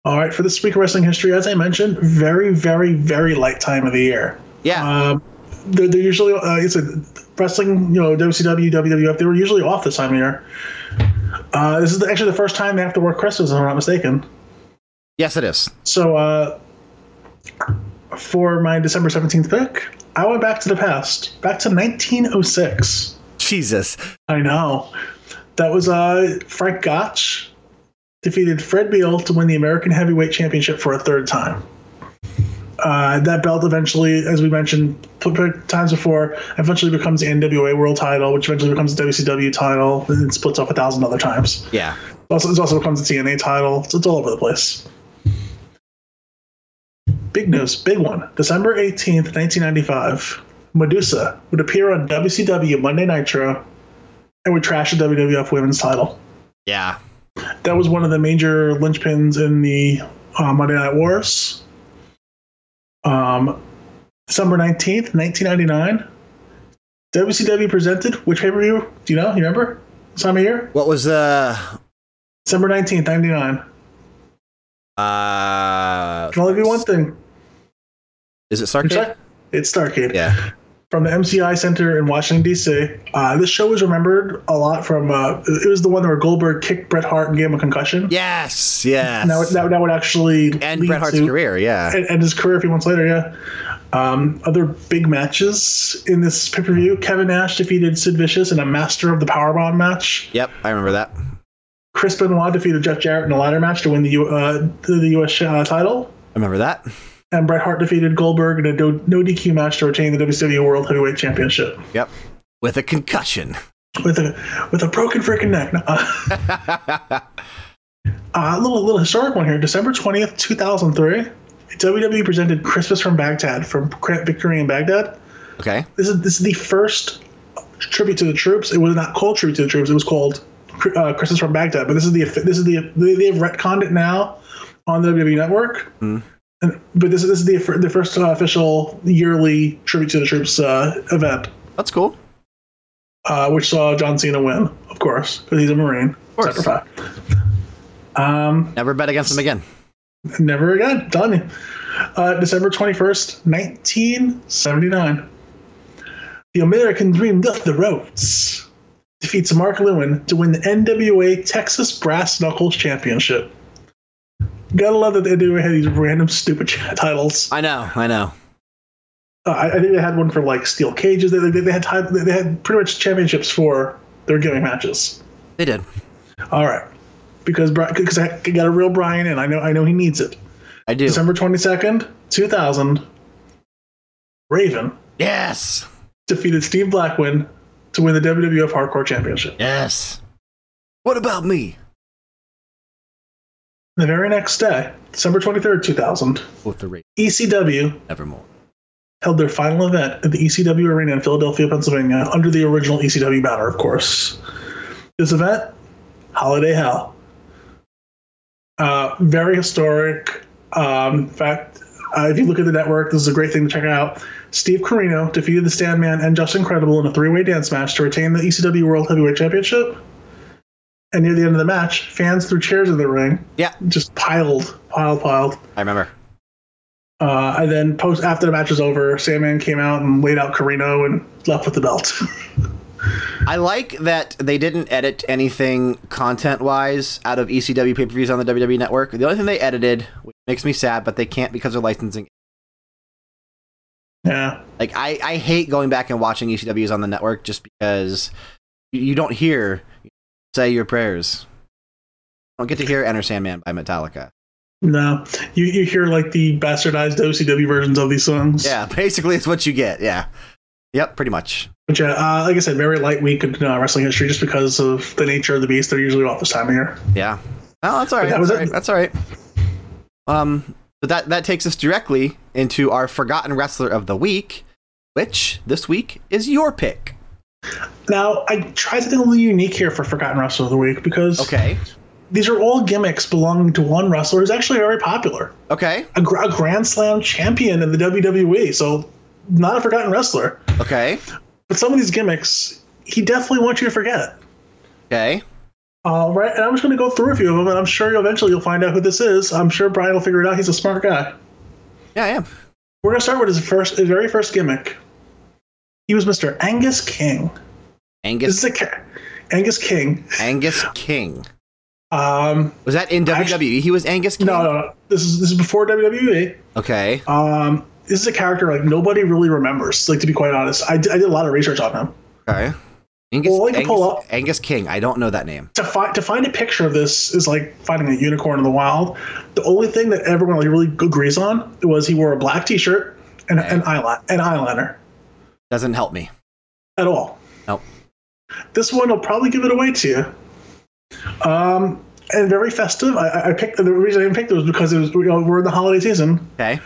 All right, for this week of wrestling history, as I mentioned, very, very, very light time of the year. Yeah, Um, they're, they're usually uh, it's a wrestling, you know, WCW, WWF. They were usually off this time of year. Uh, this is actually the first time they have to work Christmas, if I'm not mistaken. yes, it is. So, uh, for my December 17th pick, I went back to the past, back to 1906. Jesus, I know. That was uh, Frank Gotch defeated Fred Beell to win the American Heavyweight Championship for a third time. Uh, that belt eventually, as we mentioned times before, eventually becomes the NWA World Title, which eventually becomes the WCW title, and splits off a thousand other times. yeah. It also, it also becomes the TNA title. So it's all over the place. Big news, big one. December 18th, 1995, Medusa would appear on WCW Monday Nitro and would trash the WWF Women's title. Yeah. That was one of the major linchpins in the uh, Monday Night Wars. Um, December 19th, 1999, WCW presented which pay per view? Do you know? You remember? This time of year? What was uh December 19th, 99. uh Can only be one thing. Is it Starcade? It's Starcade. Yeah. From the MCI Center in Washington, D.C. Uh, this show was remembered a lot from, uh, it was the one where Goldberg kicked Bret Hart and gave him a concussion. Yes. Yes. Now, that, that would actually end Bret Hart's to, career. Yeah. And, and his career a few months later, yeah. Um, other big matches in this pay per view Kevin Nash defeated Sid Vicious in a Master of the Powerbomb match. Yep. I remember that. Chris Benoit defeated Jeff Jarrett in a ladder match to win the, U, uh, the, the U.S. Uh, title. I remember that. And Bret Hart defeated Goldberg in a no, no DQ match to retain the WCW World Heavyweight Championship Yep. With a concussion. with a with a broken freaking neck. *laughs* Uh, a little little historic one here. December twentieth, two thousand three. WWE presented Christmas from Baghdad from Victory in Baghdad. okay. This is this is the first tribute to the troops. It was not called tribute to the troops. It was called uh, Christmas from Baghdad. But this is the this is the they, they've retconned it now on the WWE Network. Hmm. And, but this is this is the the first uh, official yearly tribute to the troops uh, event, That's cool. uh, which saw John Cena win, of course, because he's a Marine. Of course. Um, Never bet against him again. Never again. Done. Uh, December 21st, 1979. The American Dream Dusty Rhodes defeats Mark Lewin to win the NWA Texas Brass Knuckles Championship. Gotta love that they do have these random stupid *laughs* titles. I know. I know. Uh, I, I think they had one for like steel cages. They, they, they had ti- they had pretty much championships for their gimmick matches. They did. All right, because because I got a real Brian, and I know I know he needs it. I do. December 22nd, 2000, Raven Yes. defeated Steve Blackman to win the WWF Hardcore Championship. Yes. What about me? The very next day, December 23rd, 2000, With the rate. ECW Evermore held their final event at the ECW Arena in Philadelphia, Pennsylvania, under the original ECW banner, of course. This event, Holiday Hell. Uh, very historic. Um, in fact, uh, if you look at the network, this is a great thing to check out. Steve Corino defeated the Sandman and Justin Credible in a three way dance match to retain the ECW World Heavyweight Championship. And near the end of the match, fans threw chairs in the ring. Yeah. Just piled, piled, piled. I remember. Uh, and then post after the match was over, Sandman came out and laid out Corino and left with the belt. *laughs* I like that they didn't edit anything content wise out of ECW pay per views on the WWE network. The only thing they edited, which makes me sad, but they can't because of licensing. yeah. Like, I, I hate going back and watching ECWs on the network just because you, you don't hear Say Your Prayers. You don't get to hear Enter Sandman by Metallica. No. You you hear like the bastardized OCW versions of these songs. Yeah, *laughs* basically, it's what you get. Yeah. Yep, pretty much. But yeah, uh, like I said, very light week in uh, wrestling history just because of the nature of the beast. They're usually off this time of year. Yeah. Oh, that's all right. that That's was all it. That's all right. Um, but that that takes us directly into our forgotten wrestler of the week, which this week is your pick. Now, I tried something a little unique here for Forgotten Wrestler of the Week because Okay. these are all gimmicks belonging to one wrestler who's actually very popular. Okay. A, a Grand Slam champion in the WWE, so not a forgotten wrestler. Okay. But some of these gimmicks, he definitely wants you to forget. Okay. All right, and I'm just going to go through a few of them, and I'm sure eventually you'll find out who this is. I'm sure Brian will figure it out. He's a smart guy. Yeah, I am. We're going to start with his first, his very first gimmick. He was Mr. Angus King. This Angus is a Angus King. Angus King. Um, Was that in WWE? Actu- he was Angus King. no, no, no. This is this is before WWE. Okay. Um, this is a character like nobody really remembers. Like to be quite honest, I, did- I did a lot of research on him. Okay. Angus, Well, I can Angus, pull up- Angus King. I don't know that name. To find to find a picture of this is like finding a unicorn in the wild. The only thing that everyone like really agrees on was he wore a black T-shirt and Okay. an eyeliner, an eyeliner Doesn't help me. at all. Nope. This one will probably give it away to you. Um, and very festive. I- I, picked the reason I didn't pick it was because it was you know, we're in the holiday season. Okay.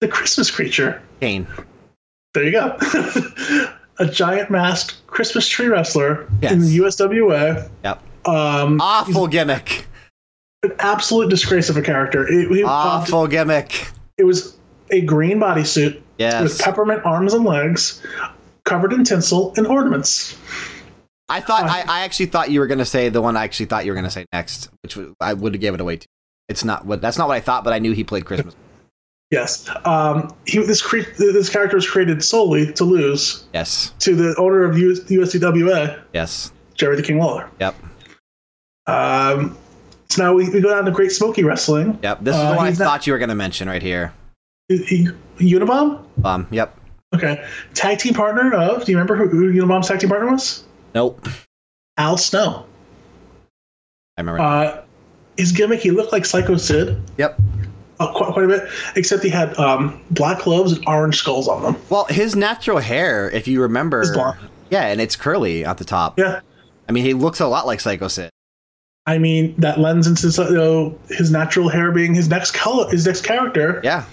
The Christmas creature. Kane. There you go. *laughs* a giant masked Christmas tree wrestler Yes. in the USWA. Yep. Um, Awful gimmick. an absolute disgrace of a character. It, uh, Awful gimmick. it was a green bodysuit with peppermint arms and legs, covered in tinsel and ornaments. I thought I, I actually thought you were gonna say the one I actually thought you were gonna say next, which I would have gave it away to. It's not what that's not what I thought, but I knew he played Christmas. *laughs* Yes, um, he this cre- this character was created solely to lose yes. to the owner of US, USCWA, Yes. Jerry the King Lawler. Yep. Um, so now we, we go down to Great Smoky Wrestling. Yep. This is Uh, the one I not- thought you were gonna mention right here. He- Um. Yep. Okay. Tag team partner of, do you remember who, who Unabomb's tag team partner was? Nope. Al Snow. I remember. Uh, his gimmick, he looked like Psycho Sid yep. uh, quite, quite a bit, except he had um, black gloves and orange skulls on them. Well, his natural hair, if you remember, Is blonde. yeah, and it's curly at the top. Yeah. I mean, he looks a lot like Psycho Sid. I mean, that lends into you know, his natural hair being his next color, his next character, Yeah.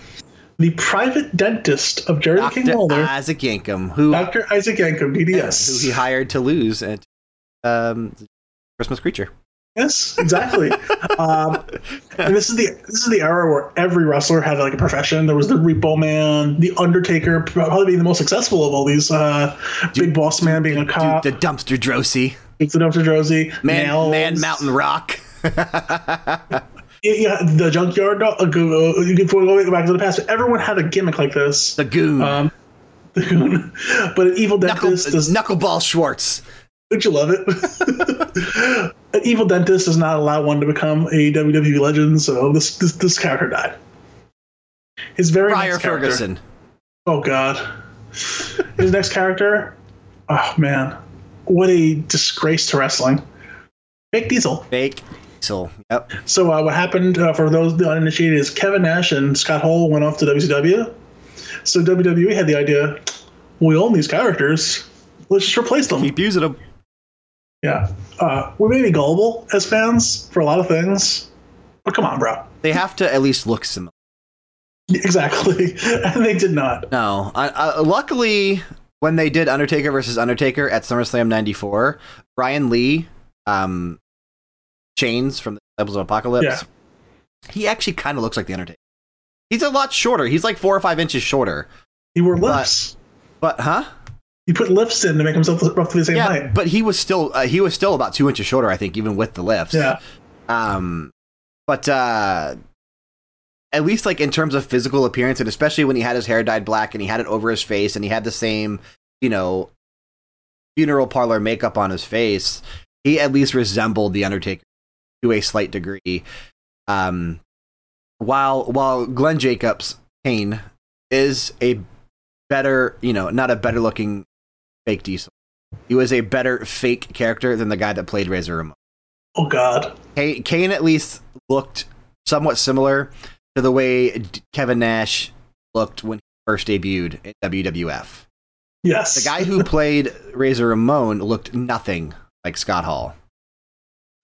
The private dentist of Jerry the King Dr. Isaac Yankem, who, Dr. Isaac Yankem, DDS. *laughs* who he hired to lose and um, Christmas creature. Yes, exactly. *laughs* um, and this is the this is the era where every wrestler had like a profession. There was the Repo Man, the Undertaker, probably being the most successful of all these. Uh, Big Boss Man being a cop, Dude, the dumpster Droese. It's the Dumpster Josie, Man, Nails. Man Mountain Rock. *laughs* Yeah, the Junkyard Dog. Uh, go- uh, you can go back to the past. Everyone had a gimmick like this. the Goon. Um, *laughs* the Goon. but an evil Knuckle, dentist does. Knuckleball Schwartz. Don't you love it? *laughs* an evil dentist does not allow one to become a WWE legend. So this this, this character died. His very next character- Ferguson. Oh God. His next character. Oh man, what a disgrace to wrestling. Fake Diesel. Fake Yep. So uh, what happened uh, for those the uninitiated is Kevin Nash and Scott Hall went off to WCW. So WWE had the idea, we own these characters, let's just replace them. Keep using them. Yeah, uh, we may be gullible as fans for a lot of things, but come on, bro. They have to at least look similar. Exactly, *laughs* and they did not. No. I, I, luckily, when they did Undertaker versus Undertaker at SummerSlam 94, Brian Lee, um, Chains from the Disciples of Apocalypse, Yeah. he actually kind of looks like the Undertaker. He's a lot shorter. He's like four or five inches shorter. He wore lips. But, huh? He put lifts in to make himself roughly the same Yeah, height. but he was still uh, he was still about two inches shorter, I think, even with the lifts. Yeah. Um, but uh, at least like in terms of physical appearance, and especially when he had his hair dyed black and he had it over his face and he had the same, you know, funeral parlor makeup on his face, he at least resembled the Undertaker to a slight degree. Um, while while Glenn Jacobs Kane is a better, you know, not a better looking fake Diesel. He was a better fake character than the guy that played Razor Ramon. Oh God. Kane, Kane at least looked somewhat similar to the way Kevin Nash looked when he first debuted in WWF. Yes. The guy who played *laughs* Razor Ramon looked nothing like Scott Hall.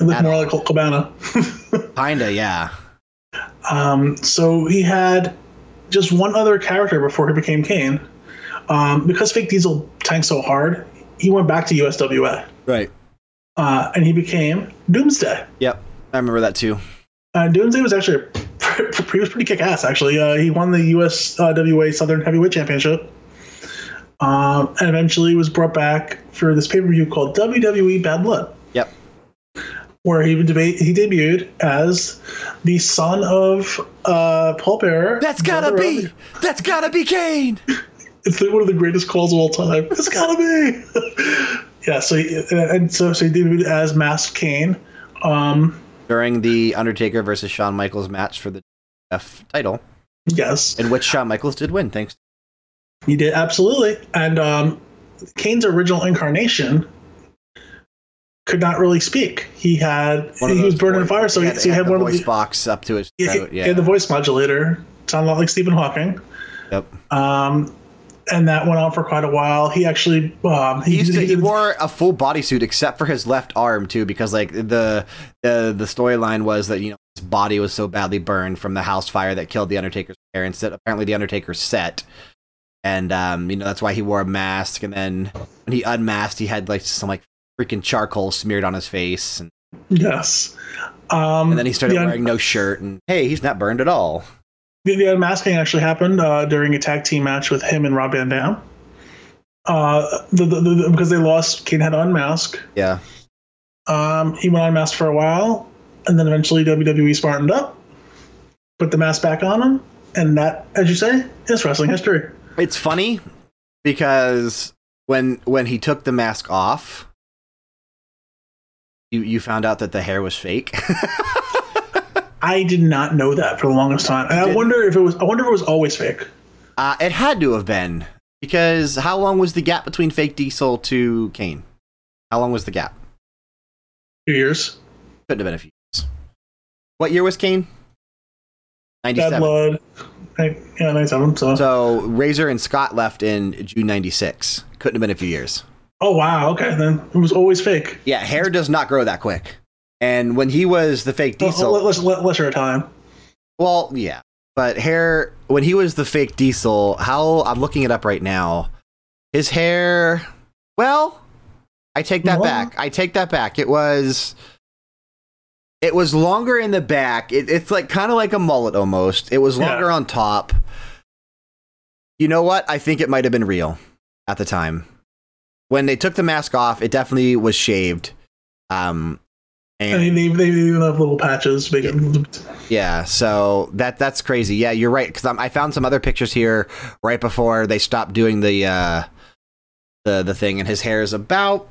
It looked more all. like Colt Cabana. *laughs* Kinda, yeah. Um, so he had just one other character before he became Kane. Um, because Fake Diesel tanked so hard, he went back to USWA. Right. Uh, and he became Doomsday. Yep. I remember that too. Uh, Doomsday was actually *laughs* he was pretty kick ass. Actually, uh, he won the USWA Southern Heavyweight Championship, um, and eventually was brought back for this pay per view called WWE Bad Blood. Yep. Where he deba- he debuted as the son of uh, Paul Bearer. That's gotta be. of- That's gotta be Kane. *laughs* It's like one of the greatest calls of all time. It's *laughs* gotta be. *laughs* yeah. So he, and so so he debuted as Masked Kane. Um, During the Undertaker versus Shawn Michaels match for the F title, yes. in which Shawn Michaels did win, thanks. He did absolutely, and um, Kane's original incarnation could not really speak. He had he was burning voice- fire, so he, had- so he had the one of voice the box up to his he, throat. he Yeah. had the voice modulator. Sounded a lot like Stephen Hawking. Yep. Um, and that went on for quite a while. He actually um, He, used to, he did- wore a full bodysuit except for his left arm too, because like the the the storyline was that you know his body was so badly burned from the house fire that killed the Undertaker's parents that apparently the Undertaker set, and um you know that's why he wore a mask. And then when he unmasked, he had like some like freaking charcoal smeared on his face, and, yes. Um, and then he started wearing no shirt. And hey, he's not burned at all. The, the unmasking actually happened uh, during a tag team match with him and Rob Van Dam. Uh, the, the, the, because they lost, Kane had to unmask. Yeah. Um, he went unmasked for a while, and then eventually WWE smartened up, put the mask back on him, and that, as you say, is wrestling history. It's funny because when when he took the mask off, you you found out that the hair was fake. *laughs* I did not know that for the longest time, and I wonder if it was. I wonder if it was always fake. uh, it had to have been because how long was the gap between fake Diesel to Kane? How long was the gap? Two years. Couldn't have been a few years. What year was Kane? Bad 97. blood. Yeah, ninety-seven. So. So Razor and Scott left in June 96. Couldn't have been a few years. Oh wow. Okay, then it was always fake. Yeah, hair does not grow that quick. And when he was the fake Diesel, Well, less, less, lesser time. Well, yeah, but hair when he was the fake Diesel, how I'm looking it up right now. His hair, well, I take that What? back. I take that back. It was it was longer in the back. It, it's like kind of like a mullet almost. It was Yeah. longer on top. You know what? I think it might have been real at the time. When they took the mask off, it definitely was shaved. Um I mean, they, they even have little patches. Make it, Yeah, so that that's crazy. Yeah, you're right because I found some other pictures here right before they stopped doing the uh, the the thing, and his hair is about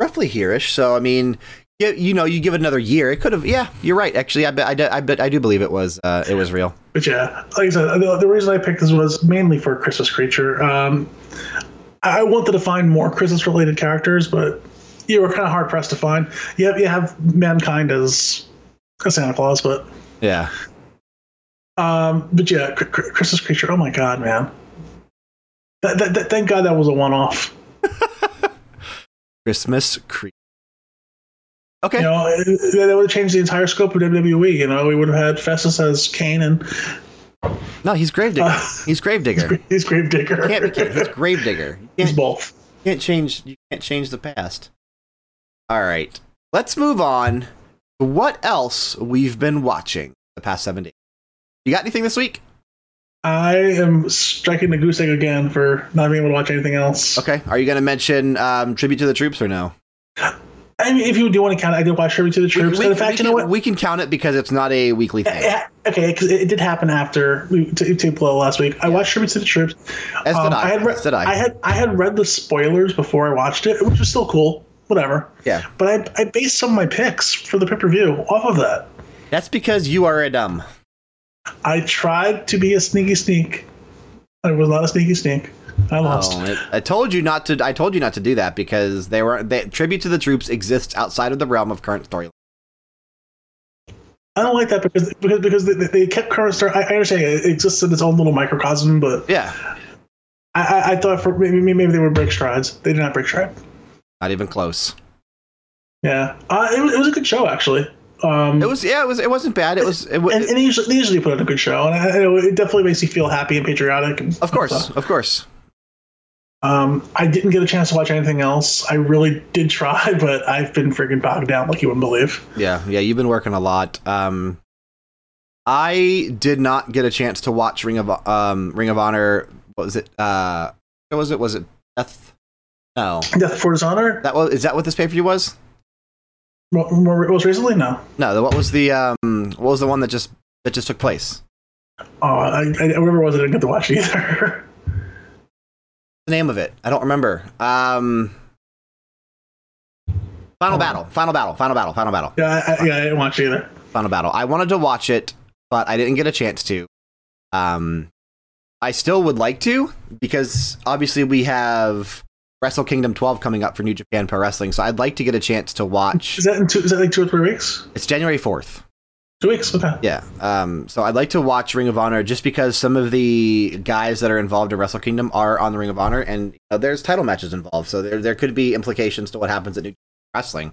roughly hereish. So I mean, you, you know, you give it another year, it could have. Yeah, you're right. Actually, I bet I, I bet I do believe it was uh, it was real. but yeah, like I said, the, the reason I picked this was mainly for Christmas Creature. Um, I wanted to find more Christmas related characters, but you were kind of hard pressed to find. You have, you have Mankind as a Santa Claus, but Yeah, um, but yeah, Christmas Creature. Oh my god, man! That, that, that, thank God that was a one off. *laughs* Christmas Creek. Okay, You know, that would have changed the entire scope of WWE. You know, we would have had Festus as Kane and no, he's Gravedigger. Uh, he's Gravedigger. *laughs* he's Gravedigger. Can't be King, He's Gravedigger. He's both. can't change. You can't change the past. All right, let's move on. to What else we've been watching the past seven days? You got anything this week? I am striking the goose egg again for not being able to watch anything else. Okay. Are you going to mention um, Tribute to the Troops or no? *gasps* I mean, if you do want to count, it, I did watch Tribute to the Troops. We, and in fact, you know what? we can count it because it's not a weekly thing. Yeah, okay, because it, it did happen after we t- t- Blow last week. I watched Tribute to the Troops. As did Um, I. had read, As did I. had I had read the spoilers before I watched it, which was still cool. Whatever. Yeah. But I, I based some of my picks for the pay per view off of that. That's because you are a dumb. I tried to be a sneaky sneak. I was not a sneaky sneak. I lost. Oh, it- I told you not to. I told you not to do that because they were. They, Tribute to the Troops exists outside of the realm of current story. I don't like that because because because they, they kept current story. I, I understand it exists in its own little microcosm, but Yeah, I, I, I thought for maybe maybe they would break strides. They did not break stride. not even close. Yeah, uh, it, was, it was a good show actually. Um, It was. Yeah, it was. It wasn't bad. It was. It, and, and they usually they usually put on a good show, and I, I it definitely makes you feel happy and patriotic. And of course, stuff. of course. Um, I didn't get a chance to watch anything else. I really did try, *laughs* but I've been freaking bogged down like you wouldn't believe. Yeah, yeah. You've been working a lot. Um, I did not get a chance to watch Ring of um Ring of Honor. What was it? Uh, what was it? Was it Death? No, Death Before Dishonor. that was. Is that what this pay per view was? Mo- mo- Most recently, no. No. What was the um? What was the one that just that just took place? Oh, I, I, whatever it was, I didn't get to watch either. *laughs* the name of it? I don't remember. Um, Final. Battle. Final Battle. Final Battle. Final Battle. yeah, I, yeah, I didn't watch it either. Final Battle. I wanted to watch it, but I didn't get a chance to. Um, I still would like to because obviously we have Wrestle Kingdom 12 coming up for New Japan Pro Wrestling, so I'd like to get a chance to watch. Is that in two? Is that like two or three weeks? It's January 4th. Two weeks. Okay. Yeah. Um, so I'd like to watch Ring of Honor just because some of the guys that are involved in Wrestle Kingdom are on the Ring of Honor, and you know, there's title matches involved, so there there could be implications to what happens at New Wrestling.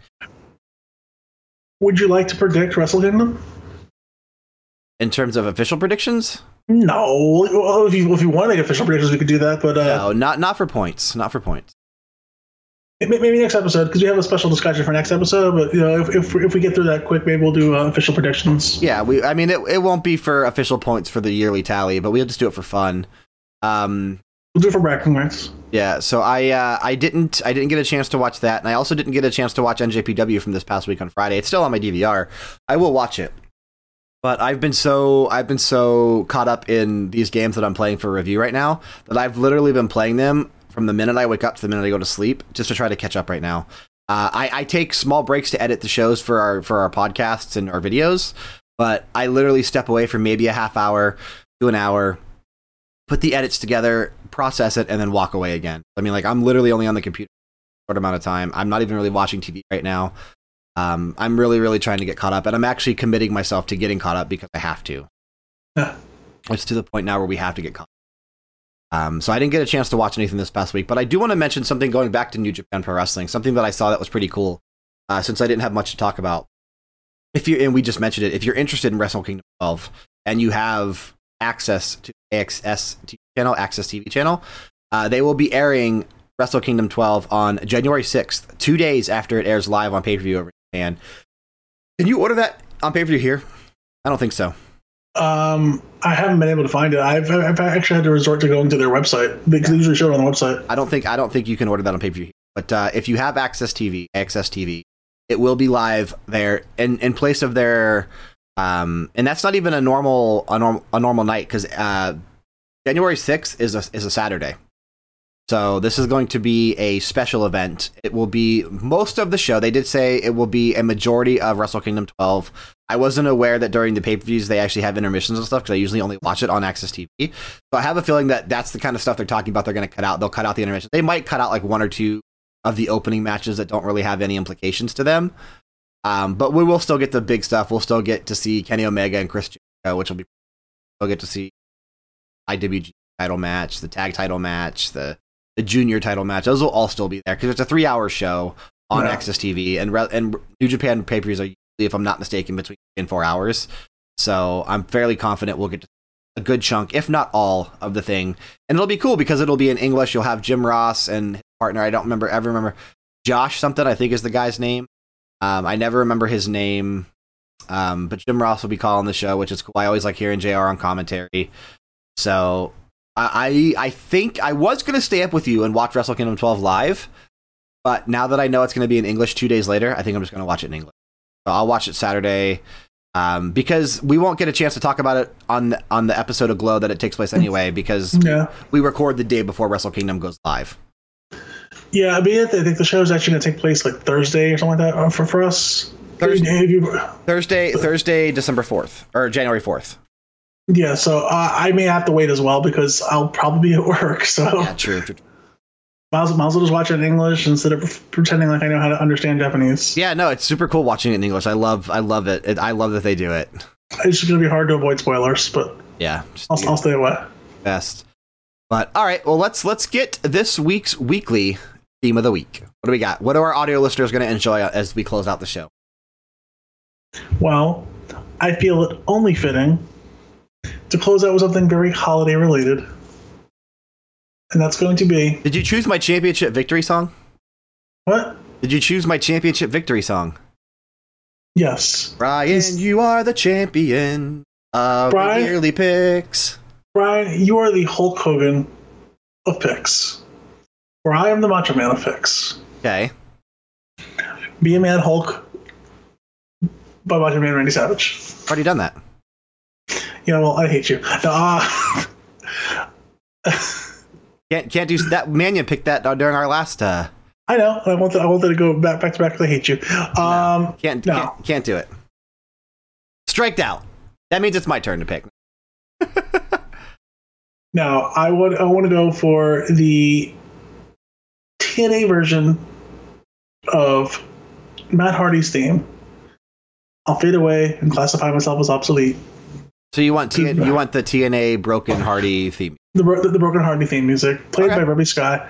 Would you like to predict Wrestle Kingdom? In terms of official predictions, No. Well, if you if you want to make official predictions, we could do that. But uh, no, not not for points, not for points. May- maybe next episode because we have a special discussion for next episode. But you know, if if, if we get through that quick, maybe we'll do uh, official predictions. Yeah, we. I mean, it, it won't be for official points for the yearly tally, but we'll just do it for fun. Um, We'll do it for bragging rights. yeah. So I uh, I didn't I didn't get a chance to watch that, and I also didn't get a chance to watch NJPW from this past week on Friday. It's still on my DVR. I will watch it, but I've been so I've been so caught up in these games that I'm playing for review right now that I've literally been playing them from the minute I wake up to the minute I go to sleep, just to try to catch up right now. Uh, I, I take small breaks to edit the shows for our for our podcasts and our videos, but I literally step away for maybe a half hour to an hour, put the edits together, process it, and then walk away again. I mean, like I'm literally only on the computer for a short amount of time. I'm not even really watching TV right now. Um, I'm really, really trying to get caught up, and I'm actually committing myself to getting caught up because I have to. It's to the point now where we have to get caught. Um, so I didn't get a chance to watch anything this past week, but I do want to mention something going back to New Japan Pro Wrestling, something that I saw that was pretty cool. Uh, since I didn't have much to talk about, if you and we just mentioned it, if you're interested in Wrestle Kingdom 12 and you have access to AXS TV channel, Access TV channel, uh, they will be airing Wrestle Kingdom 12 on January 6th, two days after it airs live on pay per view over Japan. Can you order that on pay per view here? I don't think so. Um, I haven't been able to find it. I've, I've actually had to resort to going to their website because they usually show it on the website. I don't think I don't think you can order that on pay per view. But uh, if you have Access TV, Access TV, it will be live there in in place of their. Um, and that's not even a normal a, norm, a normal night because uh, January sixth is a is a Saturday. So this is going to be a special event. It will be most of the show. They did say it will be a majority of Wrestle Kingdom 12. I wasn't aware that during the pay-per-views they actually have intermissions and stuff because I usually only watch it on Access TV. So I have a feeling that that's the kind of stuff they're talking about. They're going to cut out. They'll cut out the intermission. They might cut out like one or two of the opening matches that don't really have any implications to them. Um, but we will still get the big stuff. We'll still get to see Kenny Omega and Chris Jericho, which will be. We'll get to see IWG title match, the tag title match, the the junior title match. Those will all still be there because it's a three hour show on Yeah. Access TV, and re- and New Japan pay per views are usually, if I'm not mistaken, between three and four hours. So I'm fairly confident we'll get a good chunk, if not all, of the thing, and it'll be cool because it'll be in English. You'll have Jim Ross and his partner. I don't remember ever remember Josh something. I think is the guy's name. Um, I never remember his name. Um, but Jim Ross will be calling the show, which is cool. I always like hearing JR on commentary. So I I I think I was gonna stay up with you and watch Wrestle Kingdom 12 live, but now that I know it's gonna be in English two days later, I think I'm just gonna watch it in English. So I'll watch it Saturday. Um, because we won't get a chance to talk about it on the, on the episode of Glow that it takes place anyway, because Yeah. we record the day before Wrestle Kingdom goes live. Yeah, I mean, I think the show is actually going to take place like Thursday or something like that uh, for, for us. Thursday. Thursday, Thursday, December fourth or January fourth. Yeah, so uh, I may have to wait as well because I'll probably be at work. *laughs* So Yeah, true, might, as, might as well just watch it in English instead of pretending like I know how to understand Japanese. Yeah, no, it's super cool watching it in English. I love, I love it. it I love that they do it. It's just going to be hard to avoid spoilers, but Yeah, just I'll, I'll stay away. best. But all right, well let's let's get this week's weekly theme of the week. What do we got? What are our audio listeners going to enjoy as we close out the show? Well, I feel it only fitting to close out with something very holiday related. And that's going to be Did you choose my championship victory song? what? Did you choose my championship victory song? Yes. Brian, you are the champion of Brian? yearly picks. Brian, you are the Hulk Hogan of picks. Where I am the Macho Man of picks. Okay. Be a Man Hulk by Macho Man Randy Savage. Already done that. You know, well, I hate you. No, uh, Can't can't do that. Mannion picked that during our last. uh I know. I wanted, I wanted to go back back to back because I hate you. Um, Can't No. can't, can't do it. Striked out. That means it's my turn to pick. *laughs* Now, I would I want to go for the TNA version of Matt Hardy's theme. I'll fade away and classify myself as obsolete. So you want T- you want the TNA Broken Hardy theme? The, bro- the Broken Hardy theme music, played Okay. by Ruby Scott.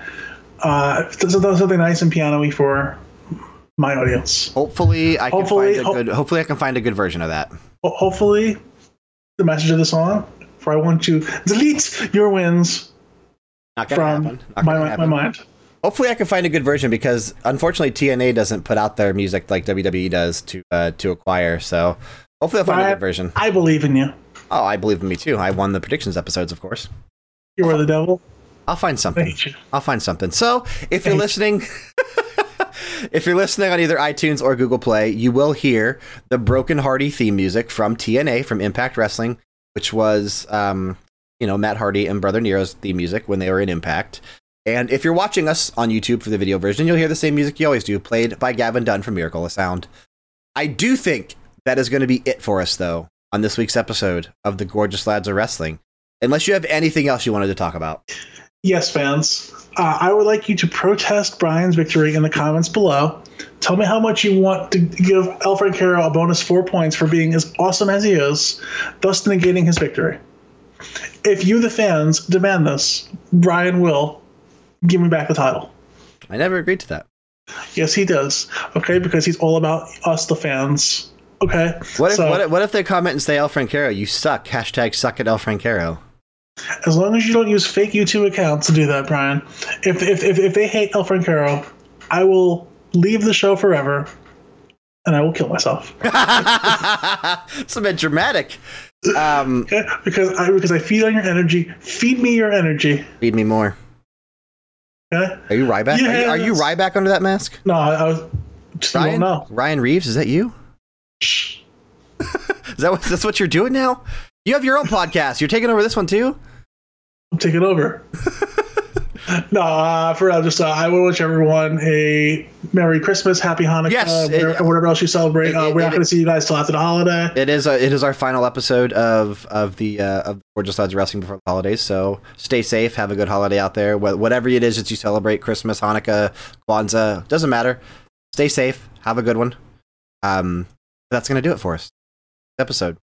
Uh, so- so- something nice and piano-y for my audience. Hopefully, I can Hopefully- find a good. Hopefully, I can find a good version of that. Hopefully, the message of the song, for I want to delete your wins from. Not my, my mind. Hopefully, I can find a good version because unfortunately, TNA doesn't put out their music like WWE does to uh, to acquire. So hopefully, I'll find a good version. I believe in you. Oh, I believe in me too. I won the predictions episodes, of course. You are the devil. I'll find something. I'll find something. So, if you're listening, *laughs* if you're listening on either iTunes or Google Play, you will hear the Broken Hardy theme music from TNA from Impact Wrestling, which was, um, you know, Matt Hardy and Brother Nero's theme music when they were in Impact. And if you're watching us on YouTube for the video version, you'll hear the same music you always do, played by Gavin Dunn from Miracle of Sound. I do think that is going to be it for us, though, on this week's episode of the Gorgeous Lads of Wrestling. Unless you have anything else you wanted to talk about. Yes, fans. Uh, I would like you to protest Brian's victory in the comments below. Tell me how much you want to give Alfred Caro a bonus four points for being as awesome as he is, thus negating his victory. If you, the fans, demand this, Brian will give me back the title. I never agreed to that. Yes, he does. Okay, because he's all about us, the fans. Okay. What if, So- what if what if they comment and say El Francaro, you suck? Hashtag suck at El Francaro. As long as you don't use fake YouTube accounts to do that, Brian. If if if, if they hate El Francaro, I will leave the show forever, and I will kill myself. *laughs* it's a bit dramatic. Um, *laughs* Okay? Because I because I feed on your energy. Feed me your energy. feed me more. Okay? Are you Ryback? Are, you, are you. Ryback under that mask? No, I, I was just Ryan? don't know. Ryan Reeves, is that you? Is that what, that's what you're doing now? You have your own podcast. You're taking over this one too. I'm taking over. *laughs* no, uh, for real, just uh, I will wish everyone a Merry Christmas, Happy Hanukkah, Yes, it- whatever, whatever else you celebrate. it- uh, it- we're not going to see you guys till after the holiday. It is a, it is our final episode of of the uh, of Gorgeous Lads Wrestling before the holidays. So stay safe. Have a good holiday out there. Wh- Whatever it is that you celebrate, Christmas, Hanukkah, Kwanzaa, doesn't matter. Stay safe. Have a good one. Um, that's gonna do it for us. Episode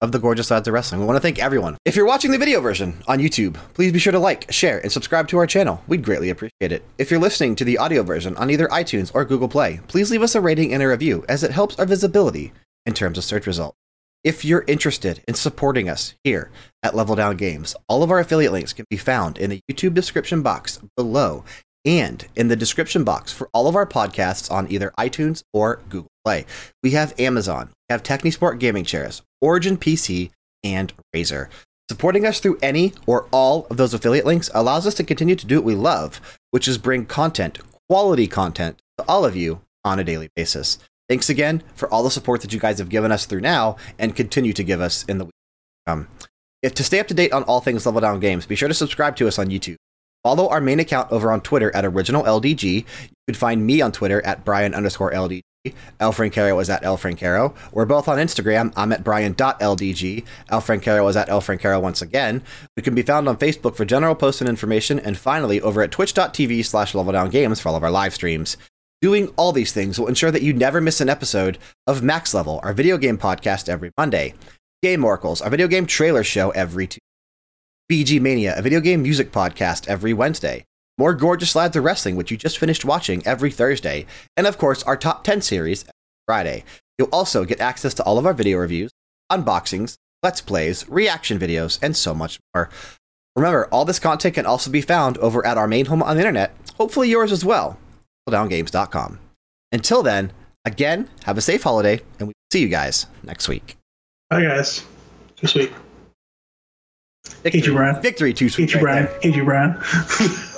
of the Gorgeous Lads of Wrestling. We want to thank everyone. If you're watching the video version on YouTube, please be sure to like, share, and subscribe to our channel. We'd greatly appreciate it. If you're listening to the audio version on either iTunes or Google Play, please leave us a rating and a review as it helps our visibility in terms of search results. If you're interested in supporting us here at Level Down Games, all of our affiliate links can be found in the YouTube description box below and in the description box for all of our podcasts on either iTunes or Google Play. We have Amazon, we have Technisport gaming chairs, Origin PC, and Razer. Supporting us through any or all of those affiliate links allows us to continue to do what we love, which is bring content, quality content, to all of you on a daily basis. Thanks again for all the support that you guys have given us through now and continue to give us in the week. If to stay up to date on all things Level Down Games, be sure to subscribe to us on YouTube. Follow our main account over on Twitter at Original LDG. You can find me on Twitter at Brian underscore LDG. El Francaro is at El Francaro. We're both on Instagram. I'm at Brian.ldg. El Francaro is at El Francaro once again. We can be found on Facebook for general posts and information, and finally over at twitch.tv slash level down games for all of our live streams. Doing all these things will ensure that you never miss an episode of Max Level, our video game podcast every Monday. Game Oracles, our video game trailer show every Tuesday. VG Mania, a video game music podcast every Wednesday. More Gorgeous Lads of Wrestling, which you just finished watching every Thursday. And of course, our top 10 series every Friday. You'll also get access to all of our video reviews, unboxings, let's plays, reaction videos, and so much more. Remember, all this content can also be found over at our main home on the internet, hopefully yours as well, downgames.com. Until then, again, have a safe holiday, and we'll see you guys next week. Bye, guys. Too sweet. Victory, you, Brian. Victory, too sweet. Hate you, right Brian. Hate you, Brian. *laughs*